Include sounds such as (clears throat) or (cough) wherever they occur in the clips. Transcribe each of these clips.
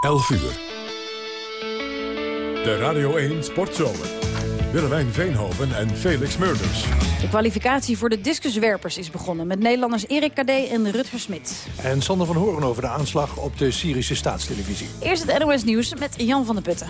11 uur. De Radio 1 Sportzomer. Willemijn Veenhoven en Felix Murders. De kwalificatie voor de discuswerpers is begonnen... met Nederlanders Erik Kadé en Rutger Smit. En Sander van Horen over de aanslag op de Syrische staatstelevisie. Eerst het NOS Nieuws met Jan van der Putten.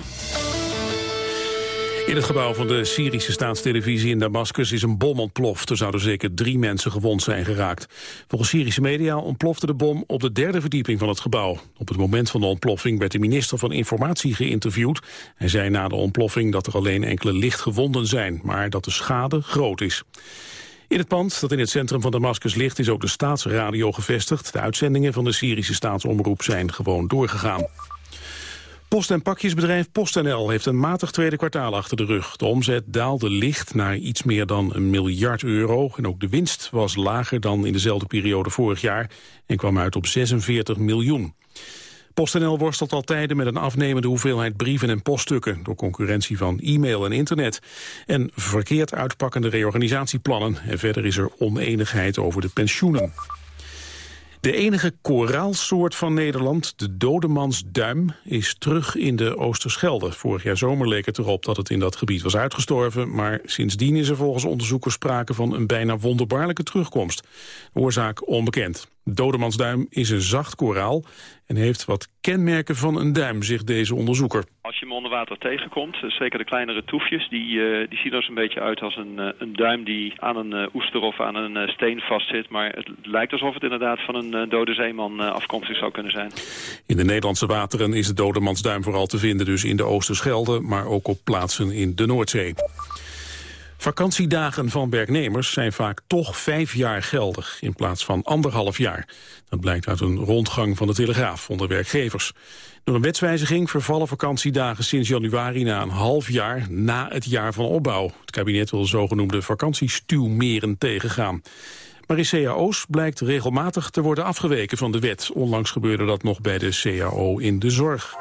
In het gebouw van de Syrische staatstelevisie in Damascus is een bom ontploft. Er zouden zeker drie mensen gewond zijn geraakt. Volgens Syrische media ontplofte de bom op de derde verdieping van het gebouw. Op het moment van de ontploffing werd de minister van Informatie geïnterviewd. Hij zei na de ontploffing dat er alleen enkele lichtgewonden zijn, maar dat de schade groot is. In het pand dat in het centrum van Damascus ligt is ook de staatsradio gevestigd. De uitzendingen van de Syrische staatsomroep zijn gewoon doorgegaan. Post- en pakjesbedrijf PostNL heeft een matig tweede kwartaal achter de rug. De omzet daalde licht naar iets meer dan een miljard euro. En ook de winst was lager dan in dezelfde periode vorig jaar... en kwam uit op 46 miljoen. PostNL worstelt al tijden met een afnemende hoeveelheid brieven en poststukken... door concurrentie van e-mail en internet. En verkeerd uitpakkende reorganisatieplannen. En verder is er oneenigheid over de pensioenen. De enige koraalsoort van Nederland, de dodemansduim, is terug in de Oosterschelde. Vorig jaar zomer leek het erop dat het in dat gebied was uitgestorven, maar sindsdien is er volgens onderzoekers sprake van een bijna wonderbaarlijke terugkomst. oorzaak onbekend. Dodemansduim is een zacht koraal en heeft wat kenmerken van een duim, zegt deze onderzoeker. Als je hem onder water tegenkomt, eh, zeker de kleinere toefjes, die, uh, die zien er een beetje uit als een, uh, een duim die aan een uh, oester of aan een steen vastzit. Maar het lijkt alsof het inderdaad van een dode zeeman afkomstig zou kunnen zijn. In de Nederlandse wateren is de dodemansduim vooral te vinden, dus in de Oosterschelde, maar ook op plaatsen in de Noordzee. Vakantiedagen van werknemers zijn vaak toch vijf jaar geldig in plaats van anderhalf jaar. Dat blijkt uit een rondgang van de Telegraaf onder werkgevers. Door een wetswijziging vervallen vakantiedagen sinds januari na een half jaar na het jaar van opbouw. Het kabinet wil de zogenoemde vakantiestuwmeren tegengaan. Maar in cao's blijkt regelmatig te worden afgeweken van de wet. Onlangs gebeurde dat nog bij de cao in de zorg.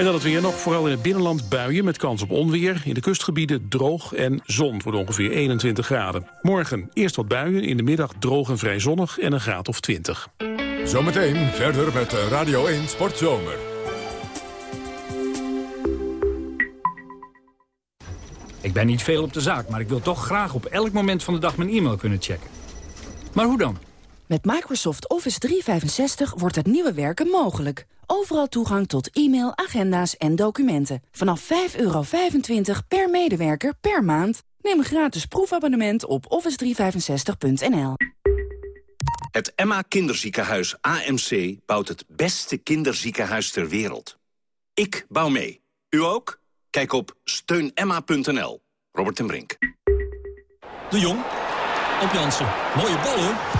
En dan het weer nog, vooral in het binnenland buien met kans op onweer. In de kustgebieden droog en zon voor ongeveer 21 graden. Morgen eerst wat buien, in de middag droog en vrij zonnig en een graad of 20. Zometeen verder met Radio 1 Sportzomer. Ik ben niet veel op de zaak, maar ik wil toch graag op elk moment van de dag mijn e-mail kunnen checken. Maar hoe dan? Met Microsoft Office 365 wordt het nieuwe werken mogelijk. Overal toegang tot e-mail, agenda's en documenten. Vanaf 5,25 per medewerker per maand. Neem een gratis proefabonnement op office365.nl. Het Emma Kinderziekenhuis AMC bouwt het beste kinderziekenhuis ter wereld. Ik bouw mee. U ook? Kijk op steunemma.nl. Robert ten Brink. De Jong. Op Jansen. Mooie bal hoor.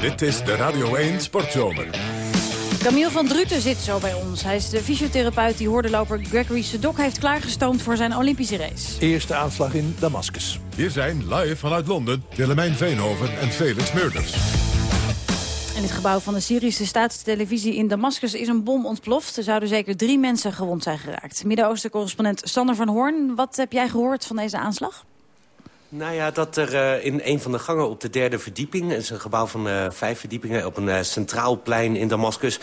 Dit is de Radio 1 Sportzomer. Camille van Druten zit zo bij ons. Hij is de fysiotherapeut die hoordeloper Gregory Sedok heeft klaargestoomd voor zijn Olympische race. Eerste aanslag in Damascus. Hier zijn live vanuit Londen Willemijn Veenhoven en Felix Murders. In het gebouw van de Syrische staatstelevisie in Damascus is een bom ontploft. Er zouden zeker drie mensen gewond zijn geraakt. Midden-Oosten-correspondent Sander van Hoorn, wat heb jij gehoord van deze aanslag? Nou ja, dat er uh, in een van de gangen op de derde verdieping... het is een gebouw van uh, vijf verdiepingen op een uh, centraal plein in Damascus...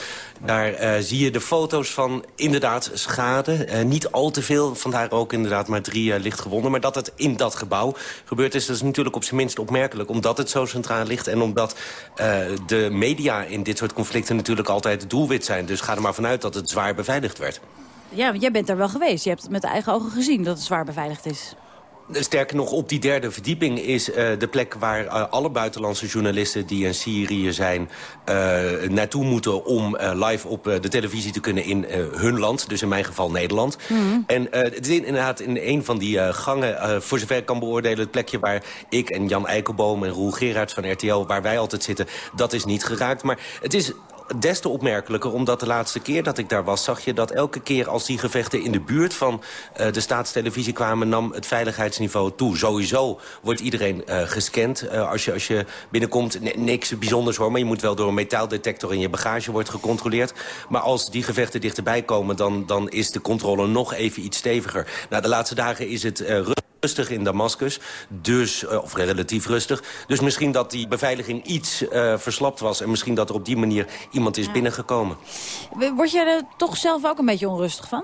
daar zie je de foto's van inderdaad schade. niet al te veel, vandaar ook inderdaad maar drie lichtgewonden. Maar dat het in dat gebouw gebeurd is, dat is natuurlijk op zijn minst opmerkelijk... omdat het zo centraal ligt en omdat de media in dit soort conflicten... natuurlijk altijd doelwit zijn. Dus ga er maar vanuit dat het zwaar beveiligd werd. Ja, jij bent daar wel geweest. Je hebt het met eigen ogen gezien dat het zwaar beveiligd is. Sterker nog, op die derde verdieping is uh, de plek waar uh, alle buitenlandse journalisten die in Syrië zijn uh, naartoe moeten om live op de televisie te kunnen in hun land. Dus in mijn geval Nederland. Mm -hmm. En het is inderdaad in een van die gangen, voor zover ik kan beoordelen, het plekje waar ik en Jan Eikelboom en Roel Gerards van RTL, waar wij altijd zitten, dat is niet geraakt. Maar het is des te opmerkelijker, omdat de laatste keer dat ik daar was... zag je dat elke keer als die gevechten in de buurt van uh, de staatstelevisie kwamen... nam het veiligheidsniveau toe. Sowieso wordt iedereen uh, gescand. Uh, als, je, als je binnenkomt, niks bijzonders hoor... maar je moet wel door een metaaldetector in je bagage wordt gecontroleerd. Maar als die gevechten dichterbij komen, dan, dan is de controle nog even iets steviger. Nou, de laatste dagen is het rustig in Damascus, dus, of relatief rustig. Dus misschien dat die beveiliging iets uh, verslapt was... en misschien dat er op die manier iemand is ja. binnengekomen. Word jij er toch zelf ook een beetje onrustig van?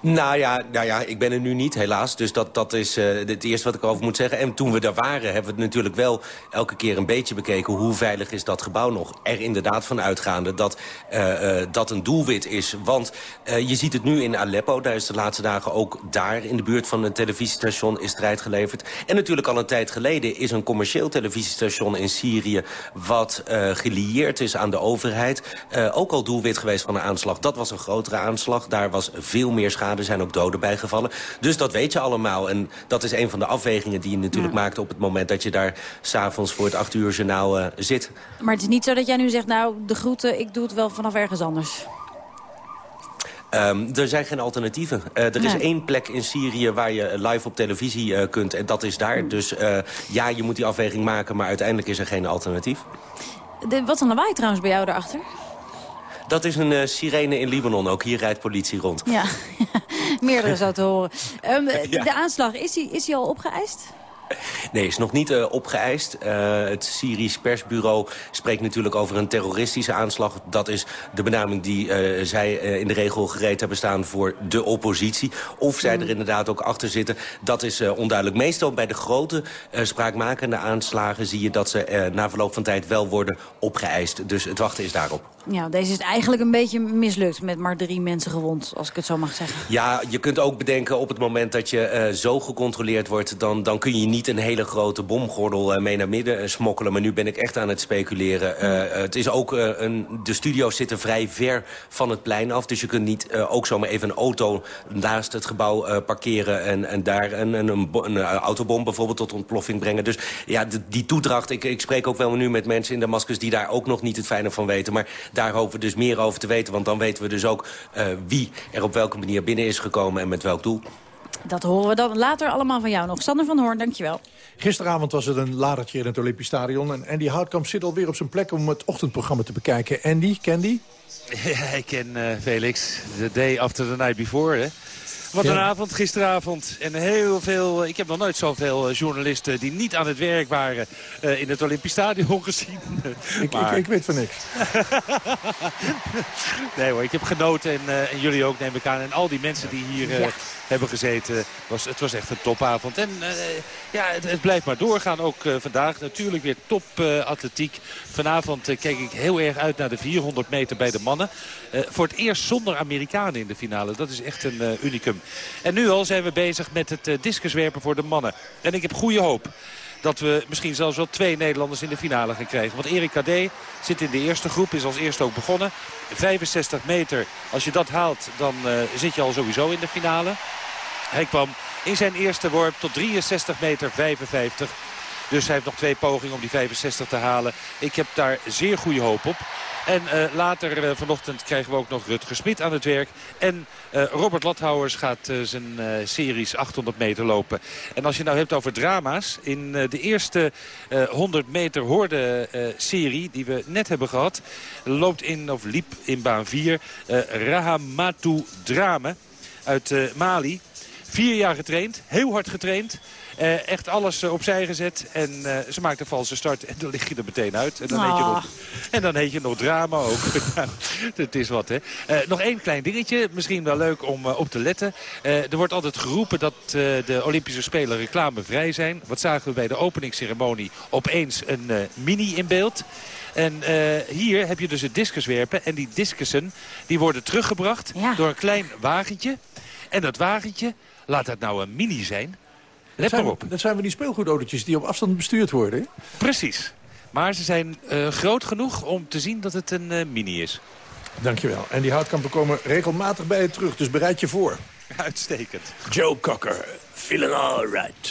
Nou ja, nou ja, ik ben er nu niet, helaas. Dus dat, dat is uh, het eerste wat ik over moet zeggen. En toen we daar waren, hebben we het natuurlijk wel elke keer een beetje bekeken... hoe veilig is dat gebouw nog. Er inderdaad van uitgaande dat uh, uh, dat een doelwit is. Want je ziet het nu in Aleppo. Daar is de laatste dagen ook daar in de buurt van een televisiestation is strijd geleverd. En natuurlijk al een tijd geleden is een commercieel televisiestation in Syrië... wat gelieerd is aan de overheid. ook al doelwit geweest van een aanslag. Dat was een grotere aanslag. Daar was veel meer schade. Er zijn ook doden bijgevallen. Dus dat weet je allemaal. En dat is een van de afwegingen die je natuurlijk ja. maakt... op het moment dat je daar s'avonds voor het acht uur journaal uh, zit. Maar het is niet zo dat jij nu zegt... nou, de groeten, ik doe het wel vanaf ergens anders. Um, er zijn geen alternatieven. Uh, er nee. is één plek in Syrië waar je live op televisie uh, kunt. En dat is daar. Mm. Dus uh, ja, je moet die afweging maken. Maar uiteindelijk is er geen alternatief. De, wat een lawaai trouwens bij jou daarachter? Dat is een uh, sirene in Libanon. Ook hier rijdt politie rond. Ja, (laughs) meerdere (laughs) zo te horen. Um, ja. De aanslag, is die, is die al opgeëist? Nee, is nog niet uh, opgeëist. Uh, het Syrisch persbureau spreekt natuurlijk over een terroristische aanslag. Dat is de benaming die uh, zij in de regel gereed hebben staan voor de oppositie. Of zij er inderdaad ook achter zitten, dat is onduidelijk. Meestal bij de grote spraakmakende aanslagen zie je dat ze na verloop van tijd wel worden opgeëist. Dus het wachten is daarop. Ja, deze is eigenlijk een beetje mislukt met maar drie mensen gewond, als ik het zo mag zeggen. Ja, je kunt ook bedenken op het moment dat je zo gecontroleerd wordt... Dan, dan kun je niet een hele grote bomgordel uh, mee naar midden uh, smokkelen. Maar nu ben ik echt aan het speculeren. het is ook, een, de studio's zitten vrij ver van het plein af. Dus je kunt niet ook zomaar even een auto naast het gebouw parkeren... en, en daar een, een, een, autobom bijvoorbeeld tot ontploffing brengen. Dus ja, die toedracht, ik, ik spreek ook wel nu met mensen in Damascus... die daar ook nog niet het fijne van weten. Maar daar hopen we dus meer over te weten. Want dan weten we dus ook wie er op welke manier binnen is gekomen en met welk doel. Dat horen we dan later allemaal van jou nog. Sander van Hoorn, dankjewel. Gisteravond was het een ladertje in het Olympisch Stadion. En Andy Houtkamp zit alweer op zijn plek om het ochtendprogramma te bekijken. Andy, Candy? (laughs) Ja, ik ken uh, Felix. The day after the night before, hè. Wat een avond, gisteravond. En heel veel, ik heb nog nooit zoveel journalisten die niet aan het werk waren uh, in het Olympisch Stadion (laughs) gezien. Ik, maar... ik, ik, weet van niks. (laughs) nee hoor, ik heb genoten en, uh, en, jullie ook neem ik aan. En al die mensen die hier uh, ja. hebben gezeten, was, het was echt een topavond. En ja, het, het, blijft maar doorgaan ook vandaag. Natuurlijk weer top atletiek. Vanavond kijk ik heel erg uit naar de 400 meter bij de mannen. voor het eerst zonder Amerikanen in de finale. Dat is echt een unicum. En nu al zijn we bezig met het uh, discuswerpen voor de mannen. En ik heb goede hoop dat we misschien zelfs wel twee Nederlanders in de finale gaan krijgen. Want Erik Kadé zit in de eerste groep, is als eerste ook begonnen. 65 meter, als je dat haalt, dan uh, zit je al sowieso in de finale. Hij kwam in zijn eerste worp tot 63 meter 55. Dus hij heeft nog twee pogingen om die 65 te halen. Ik heb daar zeer goede hoop op. En uh, later uh, vanochtend krijgen we ook nog Rutger Smit aan het werk. En uh, Robert Lathouwers gaat zijn series 800 meter lopen. En als je nou hebt over drama's. In de eerste 100 meter hoorde serie die we net hebben gehad. Loopt in of liep in baan 4 Rahamatu Drame uit Mali. Vier jaar getraind, heel hard getraind. Uh, echt alles uh, opzij gezet. En uh, ze maakt een valse start. En dan lig je er meteen uit. En dan, oh. heet, je nog, en dan heet je nog drama ook. (laughs) dat is wat, hè. nog één klein dingetje. Misschien wel leuk om op te letten. er wordt altijd geroepen dat de Olympische Spelen reclamevrij zijn. Wat zagen we bij de openingsceremonie? Opeens een mini in beeld. En uh, hier heb je dus het discuswerpen. En die discussen die worden teruggebracht ja. door een klein wagentje. En dat wagentje, laat dat nou een mini zijn... Let maar op. Dat zijn we die speelgoedautootjes die op afstand bestuurd worden. Precies. Maar ze zijn uh, groot genoeg om te zien dat het een uh, mini is. Dankjewel. En die houtkampen komen regelmatig bij je terug, dus bereid je voor. Uitstekend. Joe Cocker, feeling alright.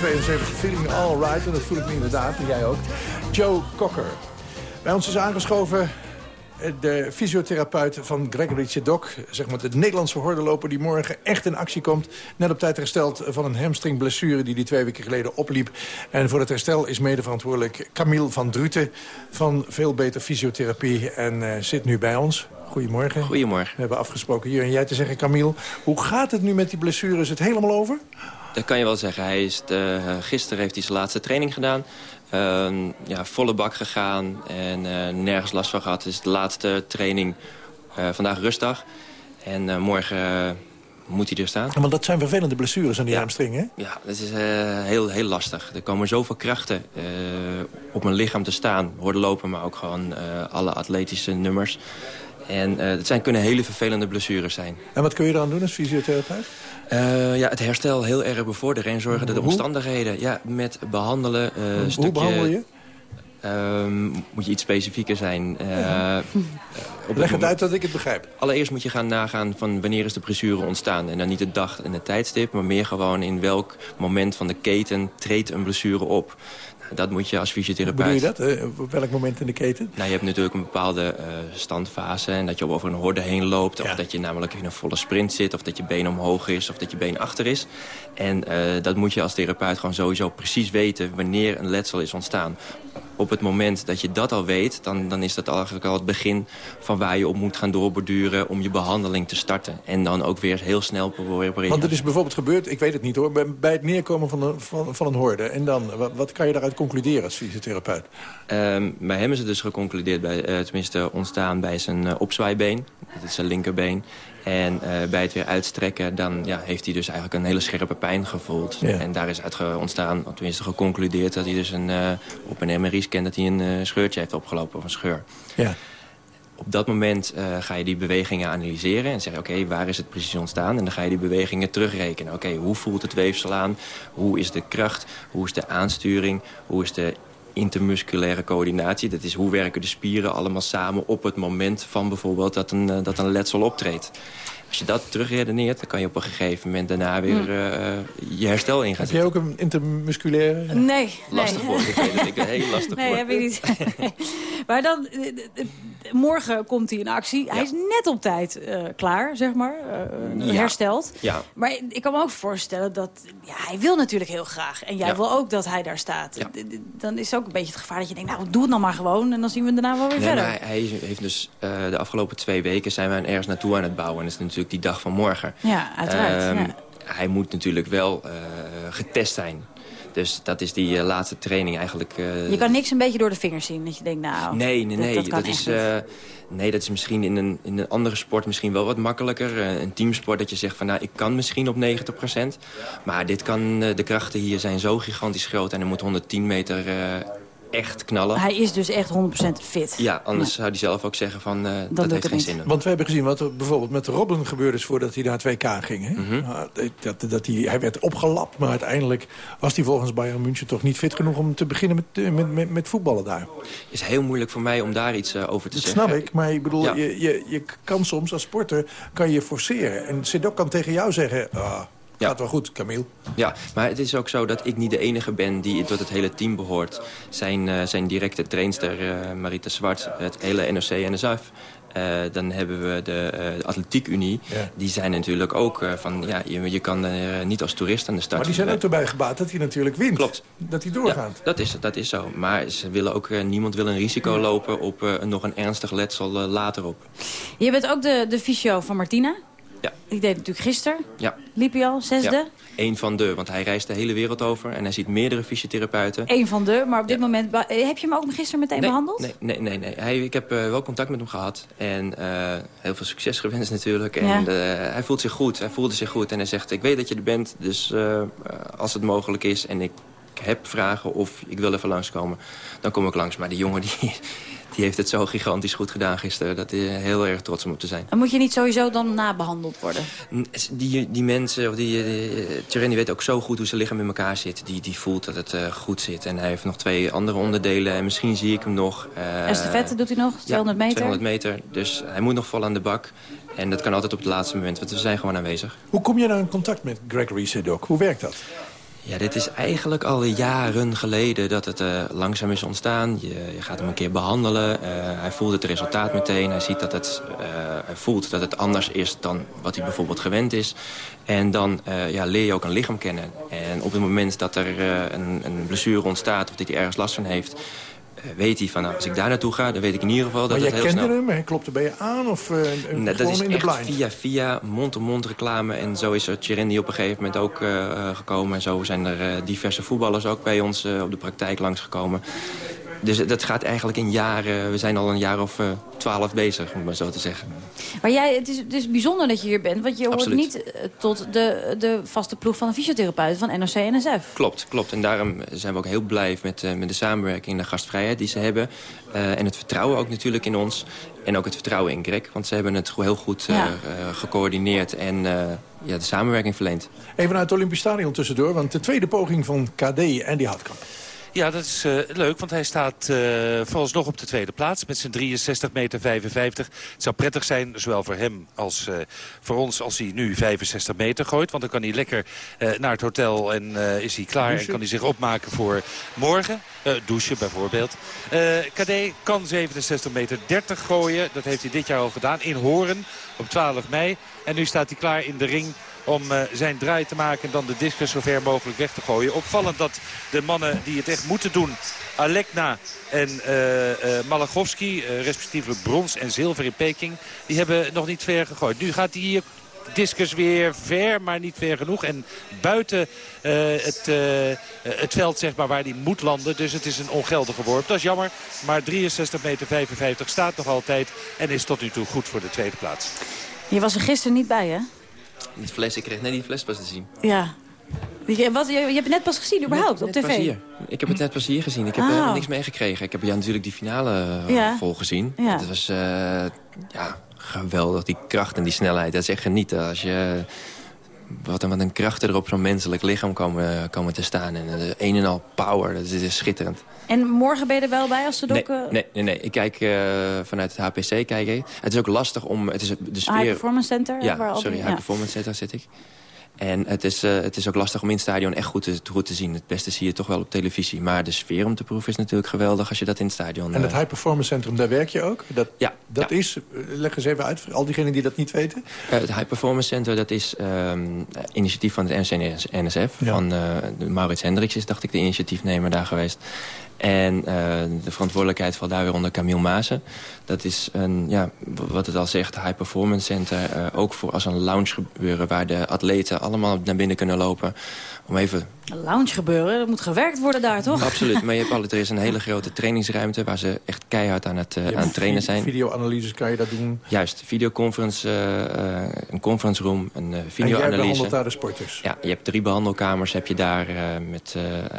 1972. Feeling All Right. En dat voel ik me inderdaad. En jij ook. Joe Cocker. Bij ons is aangeschoven eh, de fysiotherapeut van Gregory Chedok. Zeg maar de Nederlandse hordenloper die morgen echt in actie komt. Net op tijd hersteld van een hamstringblessure die die twee weken geleden opliep. En voor het herstel is mede verantwoordelijk Camille van Druten van Veel Beter Fysiotherapie. En uh, zit nu bij ons. Goedemorgen. Goedemorgen. We hebben afgesproken hier en jij te zeggen, Camille. Hoe gaat het nu met die blessure? Is het helemaal over? Dat kan je wel zeggen. Hij is de, gisteren heeft hij zijn laatste training gedaan. Uh, ja, volle bak gegaan en uh, nergens last van gehad. Het is de laatste training uh, vandaag rustdag. En morgen moet hij er staan. want dat zijn vervelende blessures aan die ja. hamstring, hè? Ja, dat is heel, heel lastig. Er komen zoveel krachten op mijn lichaam te staan. Worden lopen, maar ook gewoon alle atletische nummers. En het zijn, kunnen hele vervelende blessures zijn. En wat kun je dan doen als fysiotherapeut? Uh, ja, het herstel heel erg bevorderen en zorgen dat de omstandigheden... Ja, met behandelen... Uh, Hoe stukje, behandel je? Um, moet je iets specifieker zijn. Leg het uit dat ik het begrijp. Allereerst moet je gaan nagaan van wanneer is de blessure ontstaan. En dan niet de dag en het tijdstip, maar meer gewoon in welk moment van de keten treedt een blessure op. dat moet je als Hoe fysiotherapeut... bedoel je dat? Eh, op welk moment in de keten? Nou, je hebt natuurlijk een bepaalde eh, standfase. En dat je over een horde heen loopt. Of dat je namelijk in een volle sprint zit. Of dat je been omhoog is. Of dat je been achter is. En eh, dat moet je als therapeut gewoon sowieso precies weten... wanneer een letsel is ontstaan. Op het moment dat je dat al weet, dan, dan is dat eigenlijk al het begin van waar je op moet gaan doorborduren om je behandeling te starten. En dan ook weer heel snel proberen. Want het is bijvoorbeeld gebeurd, ik weet het niet hoor... bij, bij het neerkomen van, een van, van een horde. En dan, wat, wat kan je daaruit concluderen als fysiotherapeut? Um, bij hem is het dus geconcludeerd, bij, uh, tenminste ontstaan bij zijn uh, opzwaaibeen. Dat is zijn linkerbeen. En uh, bij het weer uitstrekken, dan ja, heeft hij dus eigenlijk een hele scherpe pijn gevoeld. Ja. En daar is uit ontstaan, tenminste geconcludeerd... dat hij dus een, uh, op een MRI-scan dat hij een uh, scheurtje heeft opgelopen, of een scheur. Ja. Op dat moment ga je die bewegingen analyseren en zeggen... oké, okay, waar is het precies ontstaan? En dan ga je die bewegingen terugrekenen. Oké, okay, hoe voelt het weefsel aan? Hoe is de kracht? Hoe is de aansturing? Hoe is de intermusculaire coördinatie. Dat is hoe werken de spieren allemaal samen op het moment van bijvoorbeeld dat een, uh, dat een letsel optreedt. Als je dat terugredeneert, dan kan je op een gegeven moment daarna weer uh, je herstel in gaan Heb jij ook een intermusculaire? Nee. Lastig nee. woord, ik weet het. Ik ben heel lastig Nee, woord. heb ik niet. (laughs) maar dan, morgen komt hij in actie. Hij is net op tijd uh, klaar, zeg maar. Uh, Ja. hersteld. Maar ik kan me ook voorstellen dat... Ja, hij wil natuurlijk heel graag. En jij wil ook dat hij daar staat. Dan is ook een beetje het gevaar dat je denkt... nou, doe het dan maar gewoon. En dan zien we daarna wel weer Nee, verder. maar hij, heeft dus uh, de afgelopen twee weken zijn we ergens naartoe aan het bouwen. En dat is natuurlijk die dag van morgen. Ja, uiteraard. Ehm, ja. Hij moet natuurlijk wel uh, getest zijn. Dus dat is die uh, laatste training eigenlijk. uh, Je kan niks een beetje door de vingers zien. Dat je denkt, nou... Nee, nee, dat- nee. Dat, kan is, eh, nee, dat is misschien in een, in een andere sport misschien wel wat makkelijker. Eh, een teamsport dat je zegt van nou, ik kan misschien op 90%. Maar dit kan, eh, de krachten hier zijn zo gigantisch groot. En er moet 110 meter eh, echt knallen. Hij is dus echt 100% fit. Ja, anders zou hij zelf ook zeggen van eh, dat, heeft geen zin. Want we hebben gezien wat er bijvoorbeeld met Robben gebeurd is... voordat hij naar 2K ging. Hè? Mhm. Nou, dat, dat hij, hij werd opgelapt, maar uiteindelijk was hij volgens Bayern München... toch niet fit genoeg om te beginnen met, eh, met, met, met voetballen daar. is heel moeilijk voor mij om daar iets eh, over te Dat zeggen. snap ik, maar ik bedoel, Ja. je, je, je kan soms als sporter kan je forceren. En Sedok kan tegen jou zeggen... Ah, gaat wel goed, Camille. Ja, maar het is ook zo dat ik niet de enige ben die tot het hele team behoort. Zijn, eh, zijn directe trainster uh, Marita Zwart, het hele NOC en de ZAF. Uh, dan hebben we de uh, Atletiek Unie. Ja. Die zijn natuurlijk ook uh, van... Ja, je, je kan niet als toerist aan de start. Maar die zijn ook erbij gebaat dat hij natuurlijk wint. Klopt. Dat hij doorgaat. Ja, dat, is, dat is zo. Maar ze willen ook, niemand wil een risico lopen op nog een ernstig letsel later op. Je bent ook de, de fysio van Martina. Ja. Die deed natuurlijk gisteren. Ja. Liep hij al, zesde? Ja. Eén van de, want hij reist de hele wereld over en hij ziet meerdere fysiotherapeuten. Eén van de, maar op dit moment... Heb je hem ook gisteren meteen nee, behandeld? Nee, nee, nee. nee. Hij, ik heb uh, wel contact met hem gehad en uh, heel veel succes gewenst (laughs) natuurlijk. En Ja. uh, hij voelt zich goed, hij voelde zich goed en hij zegt... ik weet dat je er bent, dus als het mogelijk is en ik heb vragen of ik wil even langskomen... dan kom ik langs. Maar die jongen (laughs) die, die heeft het zo gigantisch goed gedaan gisteren... dat hij heel erg trots om op te zijn. En moet je niet sowieso dan nabehandeld worden? Die, die mensen, of die, die, die weet ook zo goed hoe zijn lichaam in elkaar zit. Die, die voelt dat het uh, goed zit. En hij heeft nog twee andere onderdelen. En misschien zie ik hem nog. Uh, Estafette doet hij nog, 200 ja, meter? 200 meter. Dus hij moet nog vol aan de bak. En dat kan altijd op het laatste moment, want we zijn gewoon aanwezig. Hoe kom je nou in contact met Gregory Sedok? Hoe werkt dat? Ja, dit is eigenlijk al jaren geleden dat het uh, langzaam is ontstaan. Je, je, gaat hem een keer behandelen. Uh, hij voelt het resultaat meteen. Hij, ziet dat het, uh, hij voelt dat het anders is dan wat hij bijvoorbeeld gewend is. En dan ja, leer je ook een lichaam kennen. En op het moment dat er een, een blessure ontstaat of dat hij ergens last van heeft weet hij van, nou, als ik daar naartoe ga, dan weet ik in ieder geval dat maar het heel jij snel... kende hem, hij klopte bij je aan of uh, dat is in de blind? via via mond-to-mond reclame. En zo is er Cherendi op een gegeven moment ook uh, gekomen. En zo zijn er uh, diverse voetballers ook bij ons op de praktijk langsgekomen. Dus dat gaat eigenlijk in jaren... We zijn al een jaar of twaalf bezig, om maar zo te zeggen. Maar jij, het is, het is bijzonder dat je hier bent. Want je hoort Absoluut. niet tot de, de vaste ploeg van een fysiotherapeut van NOC-NSF. Klopt, klopt. En daarom zijn we ook heel blij met, uh, met de samenwerking en de gastvrijheid die ze hebben. Uh, en het vertrouwen ook natuurlijk in ons. En ook het vertrouwen in Greg. Want ze hebben het heel goed uh, Ja. gecoördineerd en ja, de samenwerking verleend. Even naar het Olympisch Stadion tussendoor. Want de tweede poging van KD en die Hartkamp. Ja, dat is uh, leuk, want hij staat uh, vooralsnog op de tweede plaats met zijn 63 meter 55. Het zou prettig zijn, zowel voor hem als uh, voor ons, als hij nu 65 meter gooit. Want dan kan hij lekker naar het hotel en is hij klaar douchen. en kan hij zich opmaken voor morgen. douchen bijvoorbeeld. KD kan 67 meter 30 gooien. Dat heeft hij dit jaar al gedaan in Horen op 12 mei. En nu staat hij klaar in de ring om uh, zijn draai te maken en dan de discus zo ver mogelijk weg te gooien. Opvallend dat de mannen die het echt moeten doen, Alekna en uh, Malachowski, respectievelijk brons en zilver in Peking, die hebben nog niet ver gegooid. Nu gaat hij hier discus weer ver, maar niet ver genoeg. En buiten het, het veld zeg maar, waar hij moet landen. Dus het is een ongeldige worp. Dat is jammer. Maar 63 meter 55 staat nog altijd. En is tot nu toe goed voor de tweede plaats. Je was er gisteren niet bij, hè? Die fles, ik kreeg net die fles pas te zien. Ja. Je, wat, je, je hebt het net pas gezien überhaupt op tv? Hier. Ik heb het net pas hier gezien. Ik heb oh. helemaal niks meegekregen. Ik heb ja, natuurlijk die finale uh, ja. vol gezien. Ja. Het was uh, ja, geweldig, die kracht en die snelheid. Dat is echt genieten als je... Wat een, wat een krachten er op zo'n menselijk lichaam komen, komen te staan. En uh, een en al power, dat is, is schitterend. En morgen ben je er wel bij als de dok... Nee, nee, nee, nee. ik kijk uh, vanuit het HPC. Kijk, het is ook lastig om... Het is de sfeer... High Performance Center? Ja, waar sorry, High ja. Performance Center zit ik. En het is, uh, het is ook lastig om in het stadion echt goed te, goed te zien. Het beste zie je toch wel op televisie. Maar de sfeer om te proeven is natuurlijk geweldig als je dat in het stadion... En het High Performance Centrum, daar werk je ook? Dat, ja. Dat ja. is, leg eens even uit voor al diegenen die dat niet weten. Uh, het High Performance Center, dat is um, initiatief van het NCNSF. Ja. Van uh, Maurits Hendricks is, dacht ik, de initiatiefnemer daar geweest. En de verantwoordelijkheid valt daar weer onder Camille Maasen. Dat is een, ja, wat het al zegt, high performance center. Uh, ook voor als een lounge gebeuren waar de atleten allemaal naar binnen kunnen lopen. Om even... Een lounge gebeuren, er moet gewerkt worden daar, toch? Absoluut, maar je hebt (laughs) altijd, er is een hele grote trainingsruimte... waar ze echt keihard aan het, uh, aan het trainen zijn. Videoanalyses kan je dat doen? Juist, videoconference, uh, een conference room, een uh, videoanalyse. En jij behandelt daar de sporters? Ja, je hebt drie behandelkamers heb je daar met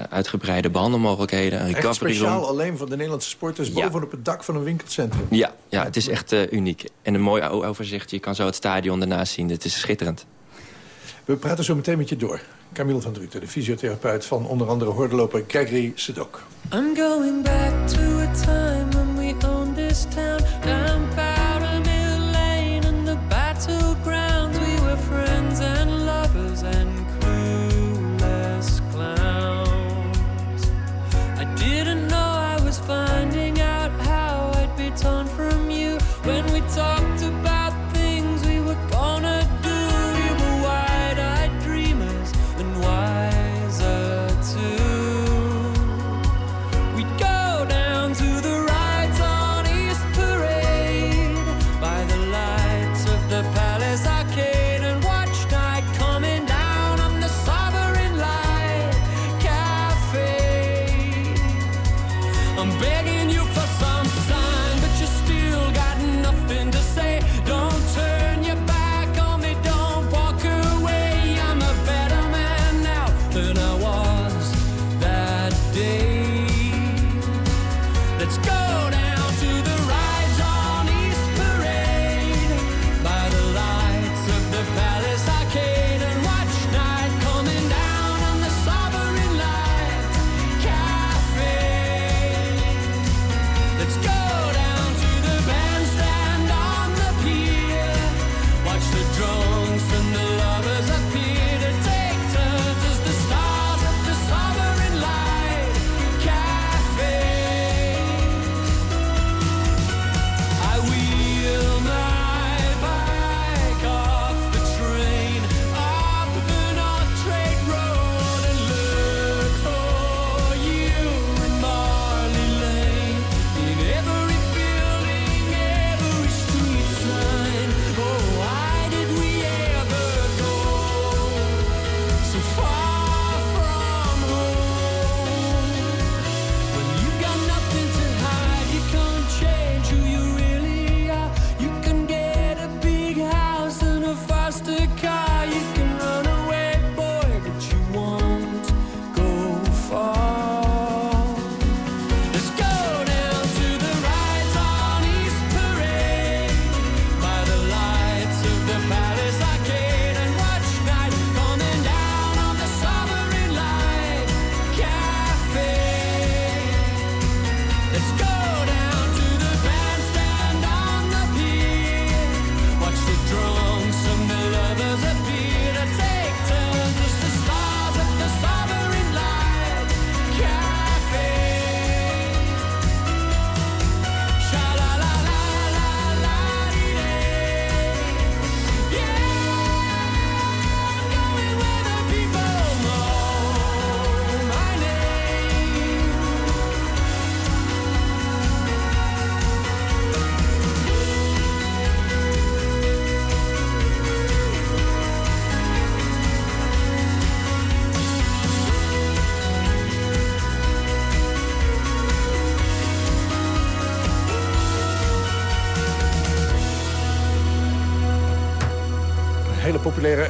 uitgebreide behandelmogelijkheden. Een recovery echt speciaal room. alleen voor de Nederlandse sporters... Ja. bovenop het dak van een winkelcentrum? Ja, ja het is echt uniek. En een mooi overzicht, je kan zo het stadion ernaast zien. Het is schitterend. We praten zo meteen met je door. Camille van Druten, de fysiotherapeut van onder andere hordenloper Gregory Sedok. I'm going back to a time when we owned this town down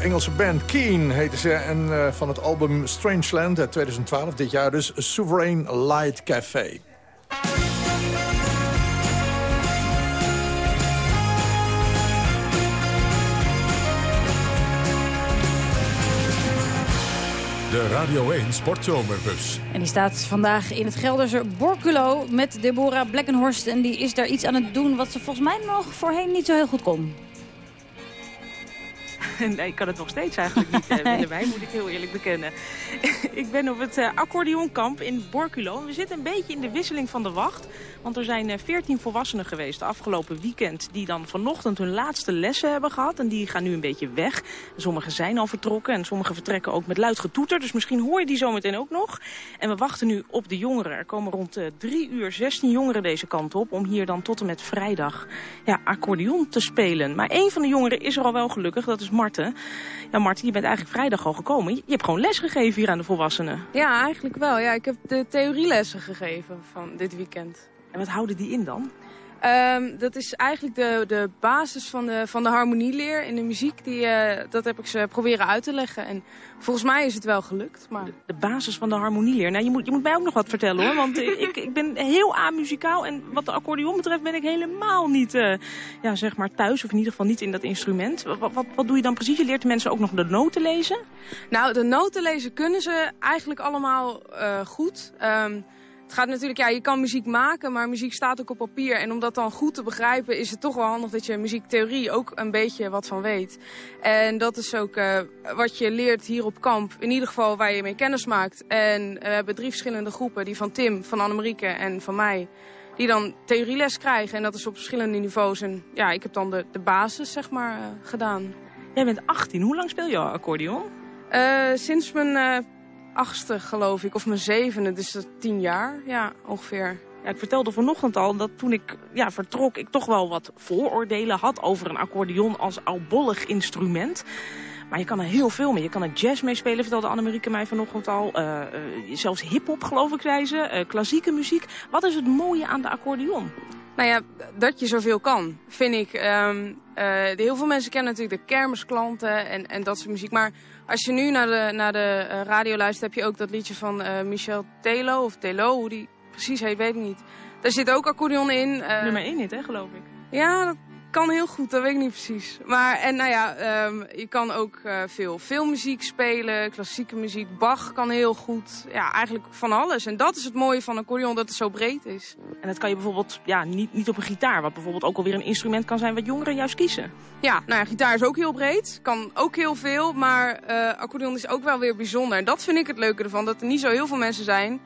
Engelse band. Keen heette ze. En eh, van het album Strangeland uit 2012, dit jaar dus, Sovereign Light Café. De Radio 1 Sportzomerbus. En die staat vandaag in het Gelderse Borculo met Deborah Blekkenhorst. En die is daar iets aan het doen wat ze volgens mij nog voorheen niet zo heel goed kon. (laughs) Nee, ik kan het nog steeds eigenlijk niet, (laughs) uh, Willemijn, moet ik heel eerlijk bekennen. (laughs) ik ben op het uh, accordeonkamp in Borculo. We zitten een beetje in de wisseling van de wacht. Want er zijn uh, 14 volwassenen geweest afgelopen weekend... die dan vanochtend hun laatste lessen hebben gehad. En die gaan nu een beetje weg. Sommigen zijn al vertrokken en sommigen vertrekken ook met luid getoeter. Dus misschien hoor je die zometeen ook nog. En we wachten nu op de jongeren. Er komen rond 3 uur 16 jongeren deze kant op... om hier dan tot en met vrijdag ja, accordeon te spelen. Maar één van de jongeren is er al wel gelukkig, dat is Marten. Ja, Marten, je bent eigenlijk vrijdag al gekomen. Je, je hebt gewoon les gegeven hier aan de volwassenen. Ja, eigenlijk wel. Ja, ik heb de theorielessen gegeven van dit weekend. En wat houden die in dan? Um, dat is eigenlijk de, de basis van de, van de harmonieleer in de muziek. Die, uh, dat heb ik ze proberen uit te leggen. En volgens mij is het wel gelukt. Maar... De, de basis van de harmonieleer. Nou, je moet, je moet mij ook nog wat vertellen hoor. Want ik, ik ben heel amuzikaal. En wat de accordeon betreft ben ik helemaal niet uh, ja, zeg maar thuis. Of in ieder geval niet in dat instrument. Wat, wat, wat doe je dan precies? Je leert de mensen ook nog de noten lezen? Nou, de noten lezen kunnen ze eigenlijk allemaal uh, goed. Um, het gaat natuurlijk, ja, je kan muziek maken, maar muziek staat ook op papier. En om dat dan goed te begrijpen, is het toch wel handig dat je muziektheorie ook een beetje wat van weet. En dat is ook uh, wat je leert hier op kamp. In ieder geval waar je mee kennis maakt. En we hebben drie verschillende groepen, die van Tim, van Annemarieke en van mij. Die dan theorieles krijgen en dat is op verschillende niveaus. En ja, ik heb dan de, de basis, zeg maar, uh, gedaan. Jij bent 18. Hoe lang speel je al accordeon? Uh, sinds mijn achtste, geloof ik. Of mijn zevende, dus dat tien jaar. Ja, ongeveer. Ja, ik vertelde vanochtend al dat toen ik ja, vertrok... ik toch wel wat vooroordelen had over een accordeon als oudbollig instrument. Maar je kan er heel veel mee. Je kan er jazz mee spelen, vertelde Annemarieke mij vanochtend al. Uh, uh, zelfs hiphop, geloof ik, zei ze. Uh, klassieke muziek. Wat is het mooie aan de accordeon? Nou ja, dat je zoveel kan, vind ik. Um, heel veel mensen kennen natuurlijk de kermisklanten en, en dat soort muziek. Maar als je nu naar de, naar de uh, radio luistert, heb je ook dat liedje van uh, Michel Telo, of Telo, hoe die precies heet, weet ik niet. Daar zit ook accordeon in. Uh, Nummer 1 niet, hè, geloof ik. Ja, dat kan heel goed, dat weet ik niet precies. Maar, en nou ja, um, je kan ook uh, veel filmmuziek spelen, klassieke muziek. Bach kan heel goed. Ja, eigenlijk van alles. En dat is het mooie van accordeon, dat het zo breed is. En dat kan je bijvoorbeeld ja, niet, niet op een gitaar, wat bijvoorbeeld ook alweer een instrument kan zijn wat jongeren juist kiezen. Ja, nou ja, gitaar is ook heel breed. Kan ook heel veel, maar uh, accordeon is ook wel weer bijzonder. En dat vind ik het leuke ervan, dat er niet zo heel veel mensen zijn...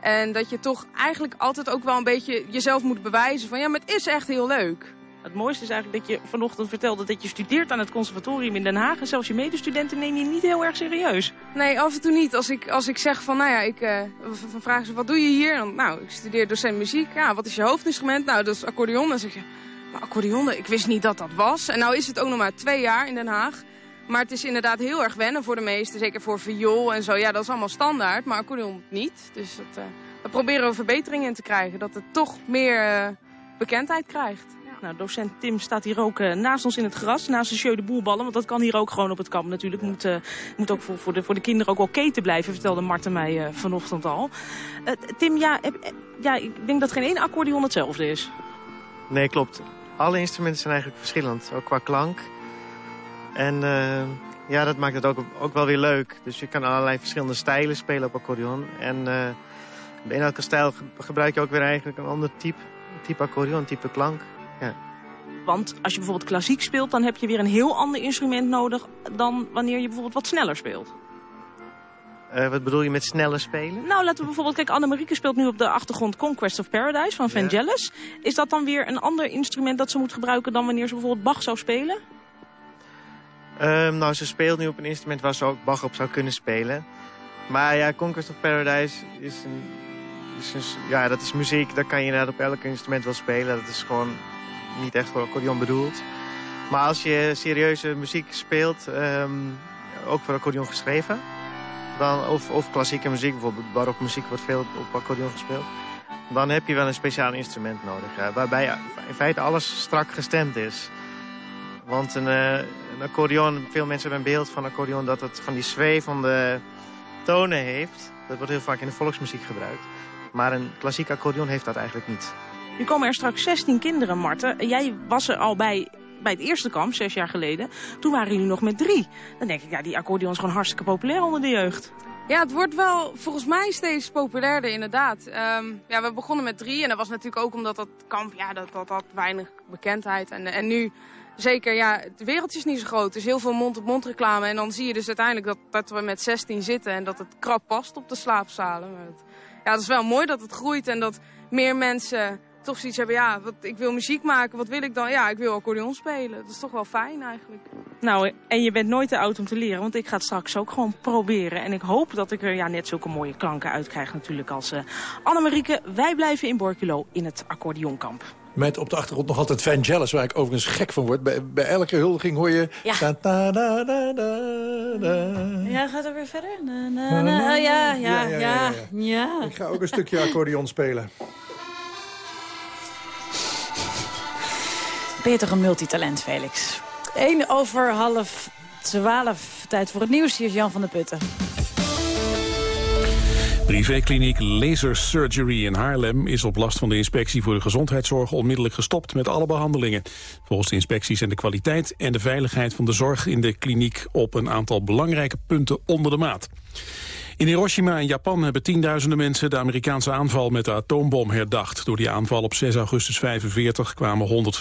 En dat je toch eigenlijk altijd ook wel een beetje jezelf moet bewijzen van... ja, maar het is echt heel leuk. Het mooiste is eigenlijk dat je vanochtend vertelde dat je studeert aan het conservatorium in Den Haag. En zelfs je medestudenten neem je niet heel erg serieus. Nee, af en toe niet. Als ik, als ik zeg van, nou ja, ik uh, vraag ze, wat doe je hier? Dan, nou, ik studeer docent muziek. Ja, wat is je hoofdinstrument? Nou, dat is accordeon. Dan zeg je, maar accordeon, ik wist niet dat dat was. En nou is het ook nog maar twee jaar in Den Haag. Maar het is inderdaad heel erg wennen voor de meesten. Zeker voor viool en zo. Ja, dat is allemaal standaard. Maar accordeon niet. Dus dat, uh, daar proberen we verbeteringen in te krijgen. Dat het toch meer uh, bekendheid krijgt. Nou, docent Tim staat hier ook uh, naast ons in het gras, naast de jeu de boelballen. Want dat kan hier ook gewoon op het kamp natuurlijk. Moet, uh, moet ook voor, voor, de, voor de kinderen ook oké te blijven, vertelde Marten mij uh, vanochtend al. Tim, ja, ja, ik denk dat geen één accordeon hetzelfde is. Nee, klopt. Alle instrumenten zijn eigenlijk verschillend, ook qua klank. En ja, dat maakt het ook, ook wel weer leuk. Dus je kan allerlei verschillende stijlen spelen op accordeon. En in elke stijl gebruik je ook weer eigenlijk een ander type, type accordeon, type klank. Ja. Want als je bijvoorbeeld klassiek speelt, dan heb je weer een heel ander instrument nodig dan wanneer je bijvoorbeeld wat sneller speelt. Uh, wat bedoel je met sneller spelen? Nou, laten we bijvoorbeeld... Kijk, Annemarieke speelt nu op de achtergrond Conquest of Paradise van Vangelis. Ja. Is dat dan weer een ander instrument dat ze moet gebruiken dan wanneer ze bijvoorbeeld Bach zou spelen? Um, nou, ze speelt nu op een instrument waar ze ook Bach op zou kunnen spelen. Maar ja, Conquest of Paradise is een... Is een ja, dat is muziek, daar kan je inderdaad op elk instrument wel spelen. Dat is gewoon niet echt voor accordeon bedoeld. Maar als je serieuze muziek speelt, um, ook voor accordeon geschreven... Dan, of, of klassieke muziek, bijvoorbeeld barokmuziek wordt veel op accordeon gespeeld... dan heb je wel een speciaal instrument nodig. Waarbij in feite alles strak gestemd is. Want een, eh, een accordeon, veel mensen hebben een beeld van een accordeon dat het van die zwevende tonen heeft. Dat wordt heel vaak in de volksmuziek gebruikt. Maar een klassiek accordeon heeft dat eigenlijk niet. Nu komen er straks 16 kinderen, Marten. Jij was er al bij, bij het eerste kamp, zes jaar geleden. Toen waren jullie nog met drie. Dan denk ik, ja, die accordeon is gewoon hartstikke populair onder de jeugd. Ja, het wordt wel volgens mij steeds populairder inderdaad. Ehm, ja, we begonnen met drie en dat was natuurlijk ook omdat dat kamp, ja, dat, dat had weinig bekendheid. En, en nu, zeker, ja, het wereldje is niet zo groot. Er is heel veel mond-op-mond reclame en dan zie je dus uiteindelijk dat, dat we met 16 zitten en dat het krap past op de slaapzalen. Maar het- ja, het is wel mooi dat het groeit en dat meer mensen toch zoiets hebben, ja, wat, ik wil muziek maken, wat wil ik dan? Ja, ik wil accordeon spelen. Dat is toch wel fijn eigenlijk. Nou, en je bent nooit te oud om te leren, want ik ga het straks ook gewoon proberen. En ik hoop dat ik er ja, net zulke mooie klanken uit krijg natuurlijk als uh, Annemarieke. Wij blijven in Borculo in het accordeonkamp. Met op de achtergrond nog altijd Vangelis, waar ik overigens gek van word. Bij, bij elke huldiging hoor je... Ja. ta- ta- da- da- da- da. Ja, gaat er weer verder? Na, na, na. Oh, ja, ja, ja, ja, ja. Ik ga ook een stukje accordeon spelen. Toch een multitalent, Felix? 1 over half 12. Tijd voor het nieuws. Hier is Jan van der Putten. Privékliniek Laser Surgery in Haarlem is op last van de inspectie voor de gezondheidszorg onmiddellijk gestopt met alle behandelingen. Volgens de inspectie zijn de kwaliteit en de veiligheid van de zorg in de kliniek op een aantal belangrijke punten onder de maat. In Hiroshima en Japan hebben tienduizenden mensen de Amerikaanse aanval met de atoombom herdacht. Door die aanval op 6 augustus 45 kwamen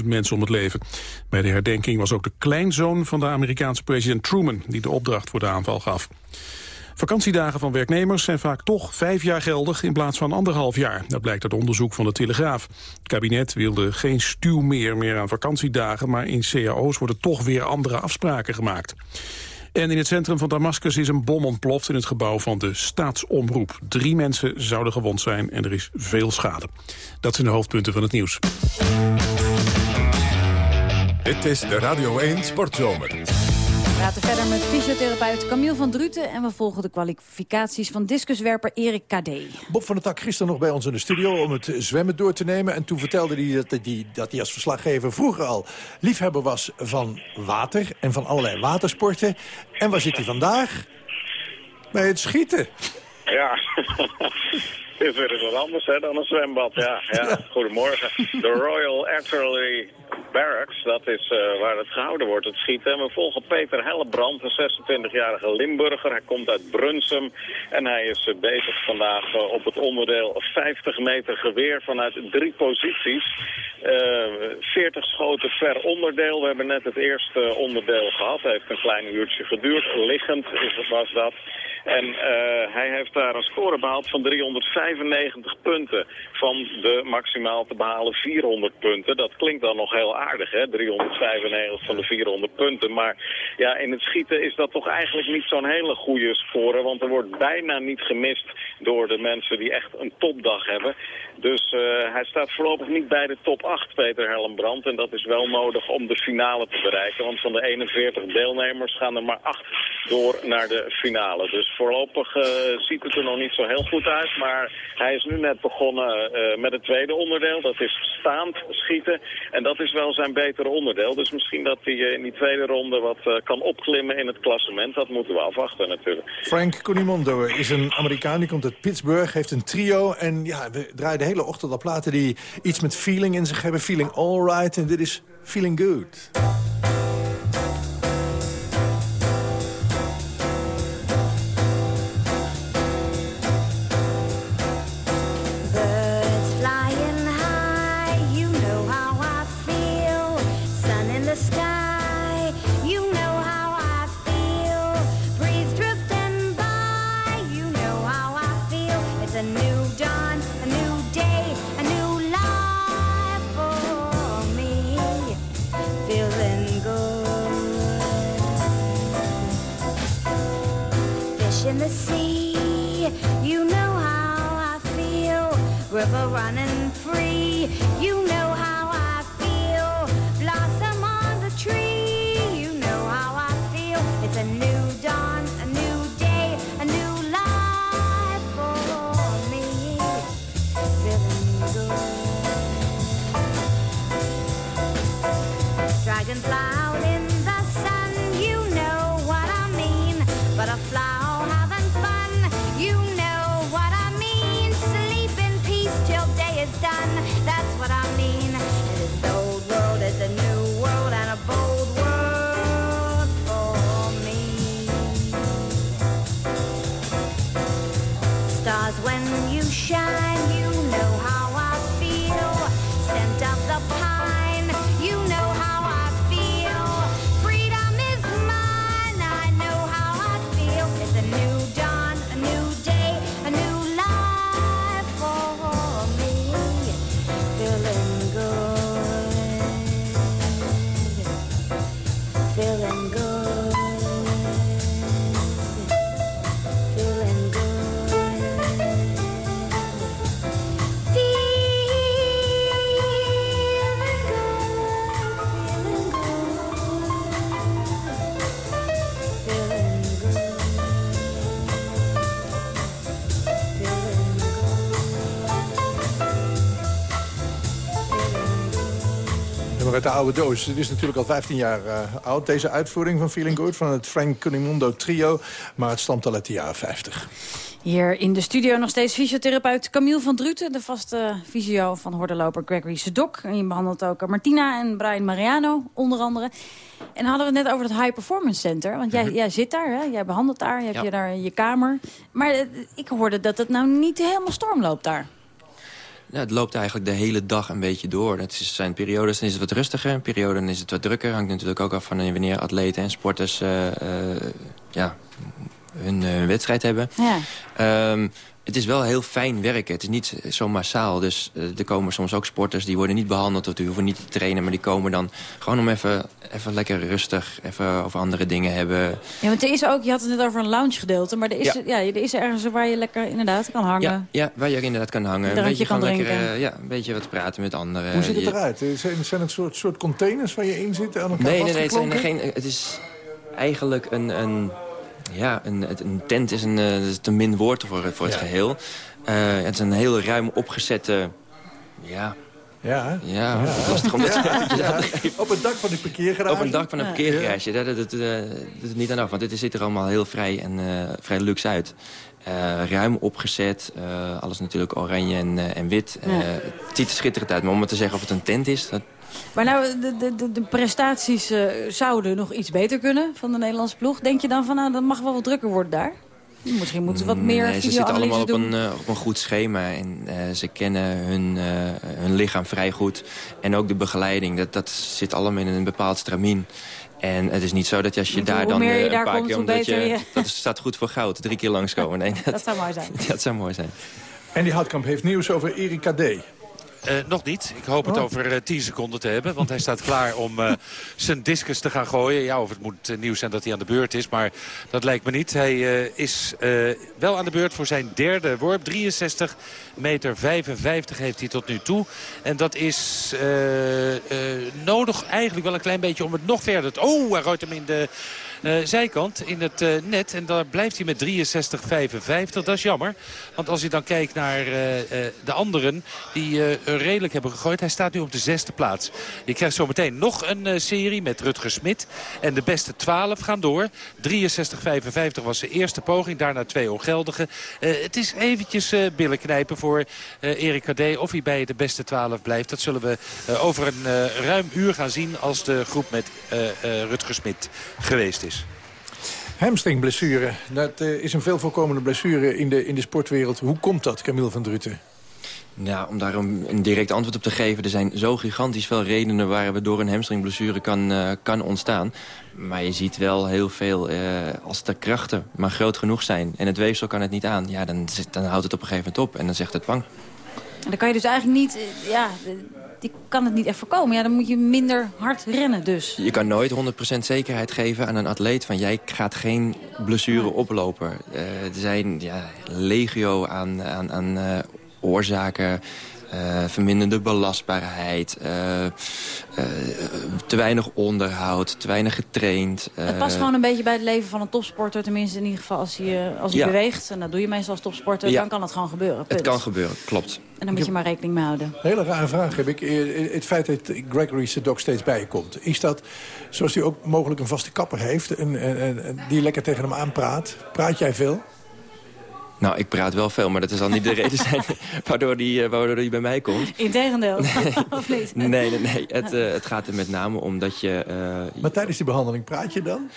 140.000 mensen om het leven. Bij de herdenking was ook de kleinzoon van de Amerikaanse president Truman die de opdracht voor de aanval gaf. Vakantiedagen van werknemers zijn vaak toch vijf jaar geldig in plaats van anderhalf jaar. Dat blijkt uit onderzoek van de Telegraaf. Het kabinet wilde geen stuw meer, meer aan vakantiedagen, maar in cao's worden toch weer andere afspraken gemaakt. En in het centrum van Damascus is een bom ontploft in het gebouw van de staatsomroep. Drie mensen zouden gewond zijn en er is veel schade. Dat zijn de hoofdpunten van het nieuws. Dit is de Radio 1 Sportzomer. We praten verder met fysiotherapeut Camille van Druten... en we volgen de kwalificaties van discuswerper Erik KD. Bob van der Tak gisteren nog bij ons in de studio om het zwemmen door te nemen. En toen vertelde hij dat hij, dat hij als verslaggever vroeger al liefhebber was van water en van allerlei watersporten. En waar zit hij vandaag? Bij het schieten. Ja, is weer eens wat anders hè, dan een zwembad. Ja, ja. Goedemorgen. (laughs) De Royal Artillery Barracks, dat is eh, waar het gehouden wordt, het schieten. En we volgen Peter Hellebrand, een 26-jarige Limburger. Hij komt uit Brunsum en hij is eh, bezig vandaag eh, op het onderdeel 50 meter geweer vanuit drie posities. Eh, 40 schoten per onderdeel. We hebben net het eerste onderdeel gehad. Hij heeft een klein uurtje geduurd. Liggend is, was dat. En eh, hij heeft daar een score behaald van 395 punten. Van de maximaal te behalen 400 punten. Dat klinkt dan nog heel aardig, hè? 395 van de 400 punten. Maar ja, in het schieten is dat toch eigenlijk niet zo'n hele goede score. Want er wordt bijna niet gemist door de mensen die echt een topdag hebben. Dus eh, hij staat voorlopig niet bij de top 8, Peter Hellenbrand. En dat is wel nodig om de finale te bereiken. Want van de 41 deelnemers gaan er maar 8 door naar de finale. Dus voorlopig eh, ziet het er nog niet zo heel goed uit. Maar hij is nu net begonnen eh, met het tweede onderdeel. Dat is staand schieten. En dat is wel zijn betere onderdeel. Dus misschien dat hij eh, in die tweede ronde wat kan opklimmen in het klassement. Dat moeten we afwachten natuurlijk. Frank Cunimondo is een Amerikaan, die komt uit Pittsburgh, heeft een trio. En ja, we draaien de hele ochtend al platen die iets met feeling in zich hebben. Feeling alright en dit is Feeling Good. Done, oude doos. Het is natuurlijk al 15 jaar eh, oud, deze uitvoering van Feeling Good... van het Frank Cunimundo trio, maar het stamt al uit de jaren 50. Hier in de studio nog steeds fysiotherapeut Camille van Druten... de vaste fysio van hordenloper Gregory Sedok. En je behandelt ook Martina en Brian Mariano, onder andere. En dan hadden we het net over het High Performance Center. Want jij, jij zit daar, hè? jij behandelt daar, je hebt Ja. je daar in je kamer. Maar eh, ik hoorde dat het nou niet helemaal storm loopt daar. Ja, het loopt eigenlijk de hele dag een beetje door. Het zijn periodes, dan is het wat rustiger. Een periode dan is het wat drukker. Hangt natuurlijk ook af van wanneer atleten en sporters eh, eh, ja, hun eh, wedstrijd hebben. Ja. Ehm, het is wel heel fijn werken. Het is niet zo massaal. Dus eh, er komen soms ook sporters die worden niet behandeld... of die hoeven niet te trainen, maar die komen dan gewoon om even, even lekker rustig... even over andere dingen hebben. Ja, want er is ook, je had het net over een lounge gedeelte. Maar er is, Ja. ja. er is ergens waar je lekker inderdaad kan hangen. Ja, ja, waar je ook inderdaad kan hangen. Een Een beetje kan lekker, drinken. eh, ja, een beetje wat praten met anderen. Hoe ziet het Je- eruit? Zijn, zijn het soort, soort containers waar je in zit? Aan elkaar Nee, nee, nee. Het, zijn geen, het is eigenlijk een... een ja, een, het- een tent is een, eh, dat is te min woord voor, het- voor het Ja. geheel. Eh, het is een heel ruim opgezette... Ja, Ja, hè? ja, lastig om dat Ja, ja, ja. Op het dak van die parkeergarage? Op een dak van een parkeergarage. Het, eh, doet het niet aan af. Want dit ziet er allemaal heel vrij en eh, vrij luxe uit. Eh, ruim opgezet. eh, alles natuurlijk oranje en, eh, en wit. Eh, Ja. het ziet er schitterend uit. Maar om het te zeggen of het een tent is... Dat, Maar nou, de, de, de, de prestaties eh, zouden nog iets beter kunnen van de Nederlandse ploeg. Denk je dan van, nou, dat mag wel wat drukker worden daar? Misschien moeten ze wat meer nee, ze zitten allemaal op een, eh, op een goed schema. En eh, ze kennen hun, eh, hun lichaam vrij goed. En ook de begeleiding. Dat, dat zit allemaal in een bepaald stramien. En het is niet zo dat je als je Want daar dan je een daar paar komt, keer... omdat beter je, je- (laughs) Dat staat goed voor goud. Drie keer langskomen. Nee, (laughs) dat, Dat zou mooi zijn. (laughs) dat zou mooi zijn. En die Houtkamp heeft nieuws over Erika D. Eh, nog niet. Ik hoop het Oh. over eh, 10 seconden te hebben. Want hij staat klaar om eh, (laughs) zijn discus te gaan gooien. Ja, of het moet eh, nieuws zijn dat hij aan de beurt is. Maar dat lijkt me niet. Hij eh, is eh, wel aan de beurt voor zijn derde worp. 63 meter 55 heeft hij tot nu toe. En dat is eh, eh, nodig eigenlijk wel een klein beetje om het nog verder... te- Oh, hij gooit hem in de... eh, zijkant in het eh, net. En daar blijft hij met 63-55. Dat is jammer. Want als je dan kijkt naar eh, de anderen die redelijk hebben gegooid. Hij staat nu op de zesde plaats. Je krijgt zometeen nog een serie met Rutger Smit. En de beste 12 gaan door. 63-55 was zijn eerste poging. Daarna twee ongeldige. Het is eventjes billen knijpen voor Erika D. Of hij bij de beste 12 blijft. Dat zullen we over een ruim uur gaan zien als de groep met Rutger Smit geweest is. Hamstringblessure, dat eh, is een veel voorkomende blessure in de, in de sportwereld. Hoe komt dat, Camille van Druten? Ja, om daar een, direct antwoord op te geven. Er zijn zo gigantisch veel redenen waardoor een hamstringblessure kan, eh, kan ontstaan. Maar je ziet wel heel veel, eh, als de krachten maar groot genoeg zijn... en het weefsel kan het niet aan, ja, dan, dan houdt het op een gegeven moment op. En dan zegt het bang. En dan kan je dus eigenlijk niet, eh, ja, die kan het niet echt voorkomen. Ja, dan moet je minder hard rennen dus. Je kan nooit 100% zekerheid geven aan een atleet... van jij gaat geen blessure oplopen. Eh, er zijn ja, legio aan, aan, aan eh, oorzaken. Eh, verminderde belastbaarheid, eh, eh, te weinig onderhoud, te weinig getraind. Het past gewoon een beetje bij het leven van een topsporter. Tenminste, in ieder geval als hij, eh, als hij Ja. beweegt. En dat doe je meestal als topsporter. Ja. Dan kan het gewoon gebeuren. Het kan gebeuren, klopt. En daar moet je maar rekening mee houden. Een hele rare vraag heb ik. Het feit dat Gregory Sedok steeds bij je komt. Is dat, zoals hij ook mogelijk een vaste kapper heeft... En, en, en die lekker tegen hem aanpraat? Praat jij veel? Nou, ik praat wel veel, maar dat is al niet de (laughs) reden zijn waardoor die, eh, waardoor die bij mij komt. Integendeel. (laughs) of niet? Nee, nee, nee. Het, eh, het gaat er met name om dat je... eh, Maar tijdens die behandeling praat je dan?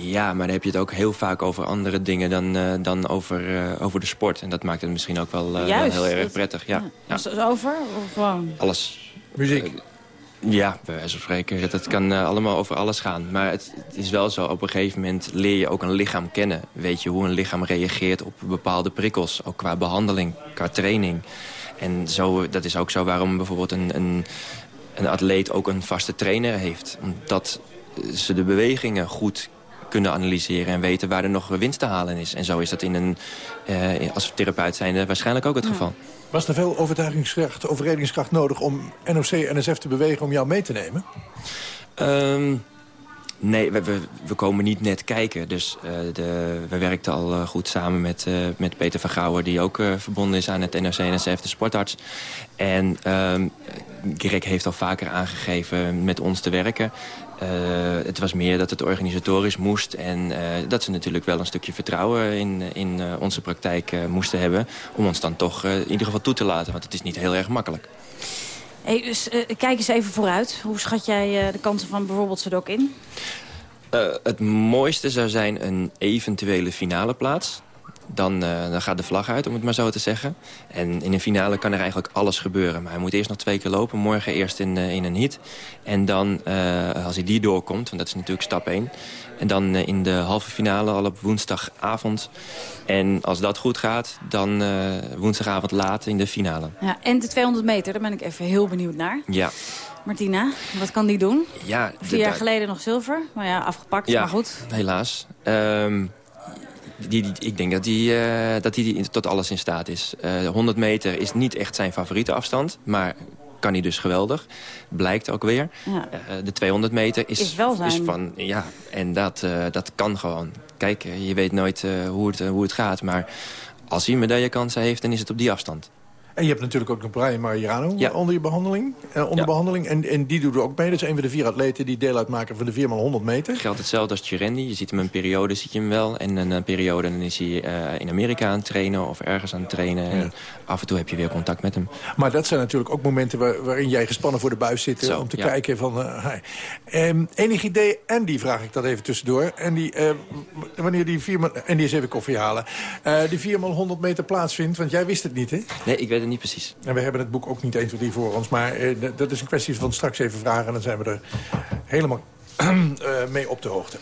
Ja, maar dan heb je het ook heel vaak over andere dingen dan, eh, dan over, eh, over de sport. En dat maakt het misschien ook wel, eh, heel erg prettig. Ja, ja. Het over? Of gewoon? Alles. Muziek? Ja, bij wijze van spreken. Dat kan eh, allemaal over alles gaan. Maar het, is wel zo, op een gegeven moment leer je ook een lichaam kennen. Weet je hoe een lichaam reageert op bepaalde prikkels. Ook qua behandeling, qua training. En zo, dat is ook zo waarom bijvoorbeeld een, een, een atleet ook een vaste trainer heeft. Omdat ze de bewegingen goed kunnen analyseren en weten waar er nog winst te halen is. En zo is dat in een, eh, als therapeut zijnde waarschijnlijk ook het geval. Was er veel overtuigingskracht, overredingskracht nodig om NOC-NSF te bewegen om jou mee te nemen? Ehm, nee, we, we, we komen niet net kijken. Dus eh, de, we werkten al eh, goed samen met, eh, met Peter van Gouwen... die ook eh, verbonden is aan het NRC-NSF, de sportarts. En ehm Greg heeft al vaker aangegeven met ons te werken. Eh, het was meer dat het organisatorisch moest... en eh, dat ze natuurlijk wel een stukje vertrouwen in, in eh, onze praktijk moesten hebben... om ons dan toch in ieder geval toe te laten, want het is niet heel erg makkelijk. Hey, dus, kijk eens even vooruit. Hoe schat jij de kansen van bijvoorbeeld Sedok in? Het mooiste zou zijn een eventuele finale plaats. Dan, eh, dan gaat de vlag uit, om het maar zo te zeggen. En in een finale kan er eigenlijk alles gebeuren. Maar hij moet eerst nog twee keer lopen. Morgen eerst in, eh, in een heat. En dan, eh, als hij die doorkomt, want dat is natuurlijk stap 1... en dan in de halve finale al op woensdagavond. En als dat goed gaat, dan woensdagavond laat in de finale. Ja, en de 200 meter, daar ben ik even heel benieuwd naar. Ja, Martina, wat kan die doen? ja Vier jaar geleden nog zilver. Maar ja, afgepakt, Ja, maar goed. helaas. Ehm, die, die- ik denk dat hij dat die, tot alles in staat is. Eh 100 meter is niet echt zijn favoriete afstand. Maar kan hij dus geweldig. Blijkt ook weer. Ja. Eh, de 200 meter is, Is wel zijn- van... Ja, en dat, eh, dat kan gewoon. Kijk, eh, je weet nooit eh, hoe, het, eh, hoe het gaat. Maar als hij medaillekansen heeft, dan is het op die afstand. En je hebt natuurlijk ook nog Brian Mariano Ja. onder je behandeling. eh, onder Ja. behandeling. En, en die doet er ook mee. Dat is een van de vier atleten die deel uitmaken van de 4x100 meter. geldt hetzelfde als Chirendi. Je ziet hem een periode, ziet je hem wel. En een, eh, periode dan is hij eh, in Amerika aan het trainen of ergens aan het trainen. En af en toe heb je weer contact met hem. Maar dat zijn natuurlijk ook momenten waar- waarin jij gespannen voor de buis zit... eh, Zo, om te kijken van... eh, hi. Ehm, enig idee, Andy vraag ik dat even tussendoor. Andy, eh, w- wanneer die 4 Andy is even koffie halen. Eh, die 4x100 meter plaatsvindt, want jij wist het niet, hè? Nee, ik weet niet precies. En we hebben het boek ook niet 1, 2, 3 voor ons. Maar eh, dat is een kwestie van straks even vragen... en dan zijn we er helemaal (clears throat) eh, mee op de hoogte.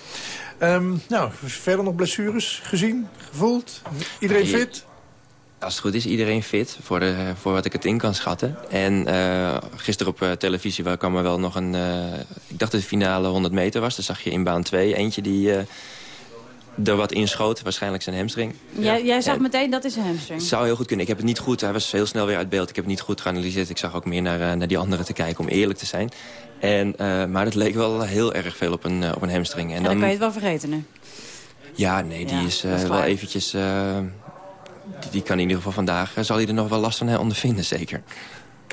Ehm, nou, verder nog blessures gezien, gevoeld? Iedereen fit? Als het goed is, iedereen fit voor, de, voor wat ik het in kan schatten. En eh, gisteren op televisie waar kwam er wel nog een... ik dacht dat de finale 100 meter was. Dan zag je in baan 2 eentje die er wat inschoot. Waarschijnlijk zijn hamstring. Jij, jij zag En- meteen, dat is een hamstring. Het zou heel goed kunnen. Ik heb het niet goed. Hij was heel snel weer uit beeld. Ik heb het niet goed geanalyseerd. Ik zag ook meer naar, eh, naar die anderen te kijken, om eerlijk te zijn. En, eh, maar het leek wel heel erg veel op een, eh, op een hamstring. En En dan kan je het wel vergeten nu. Ja, nee, die Ja, is, dat is wel eventjes... die, die kan in ieder geval vandaag... zal hij er nog wel last van ondervinden, zeker.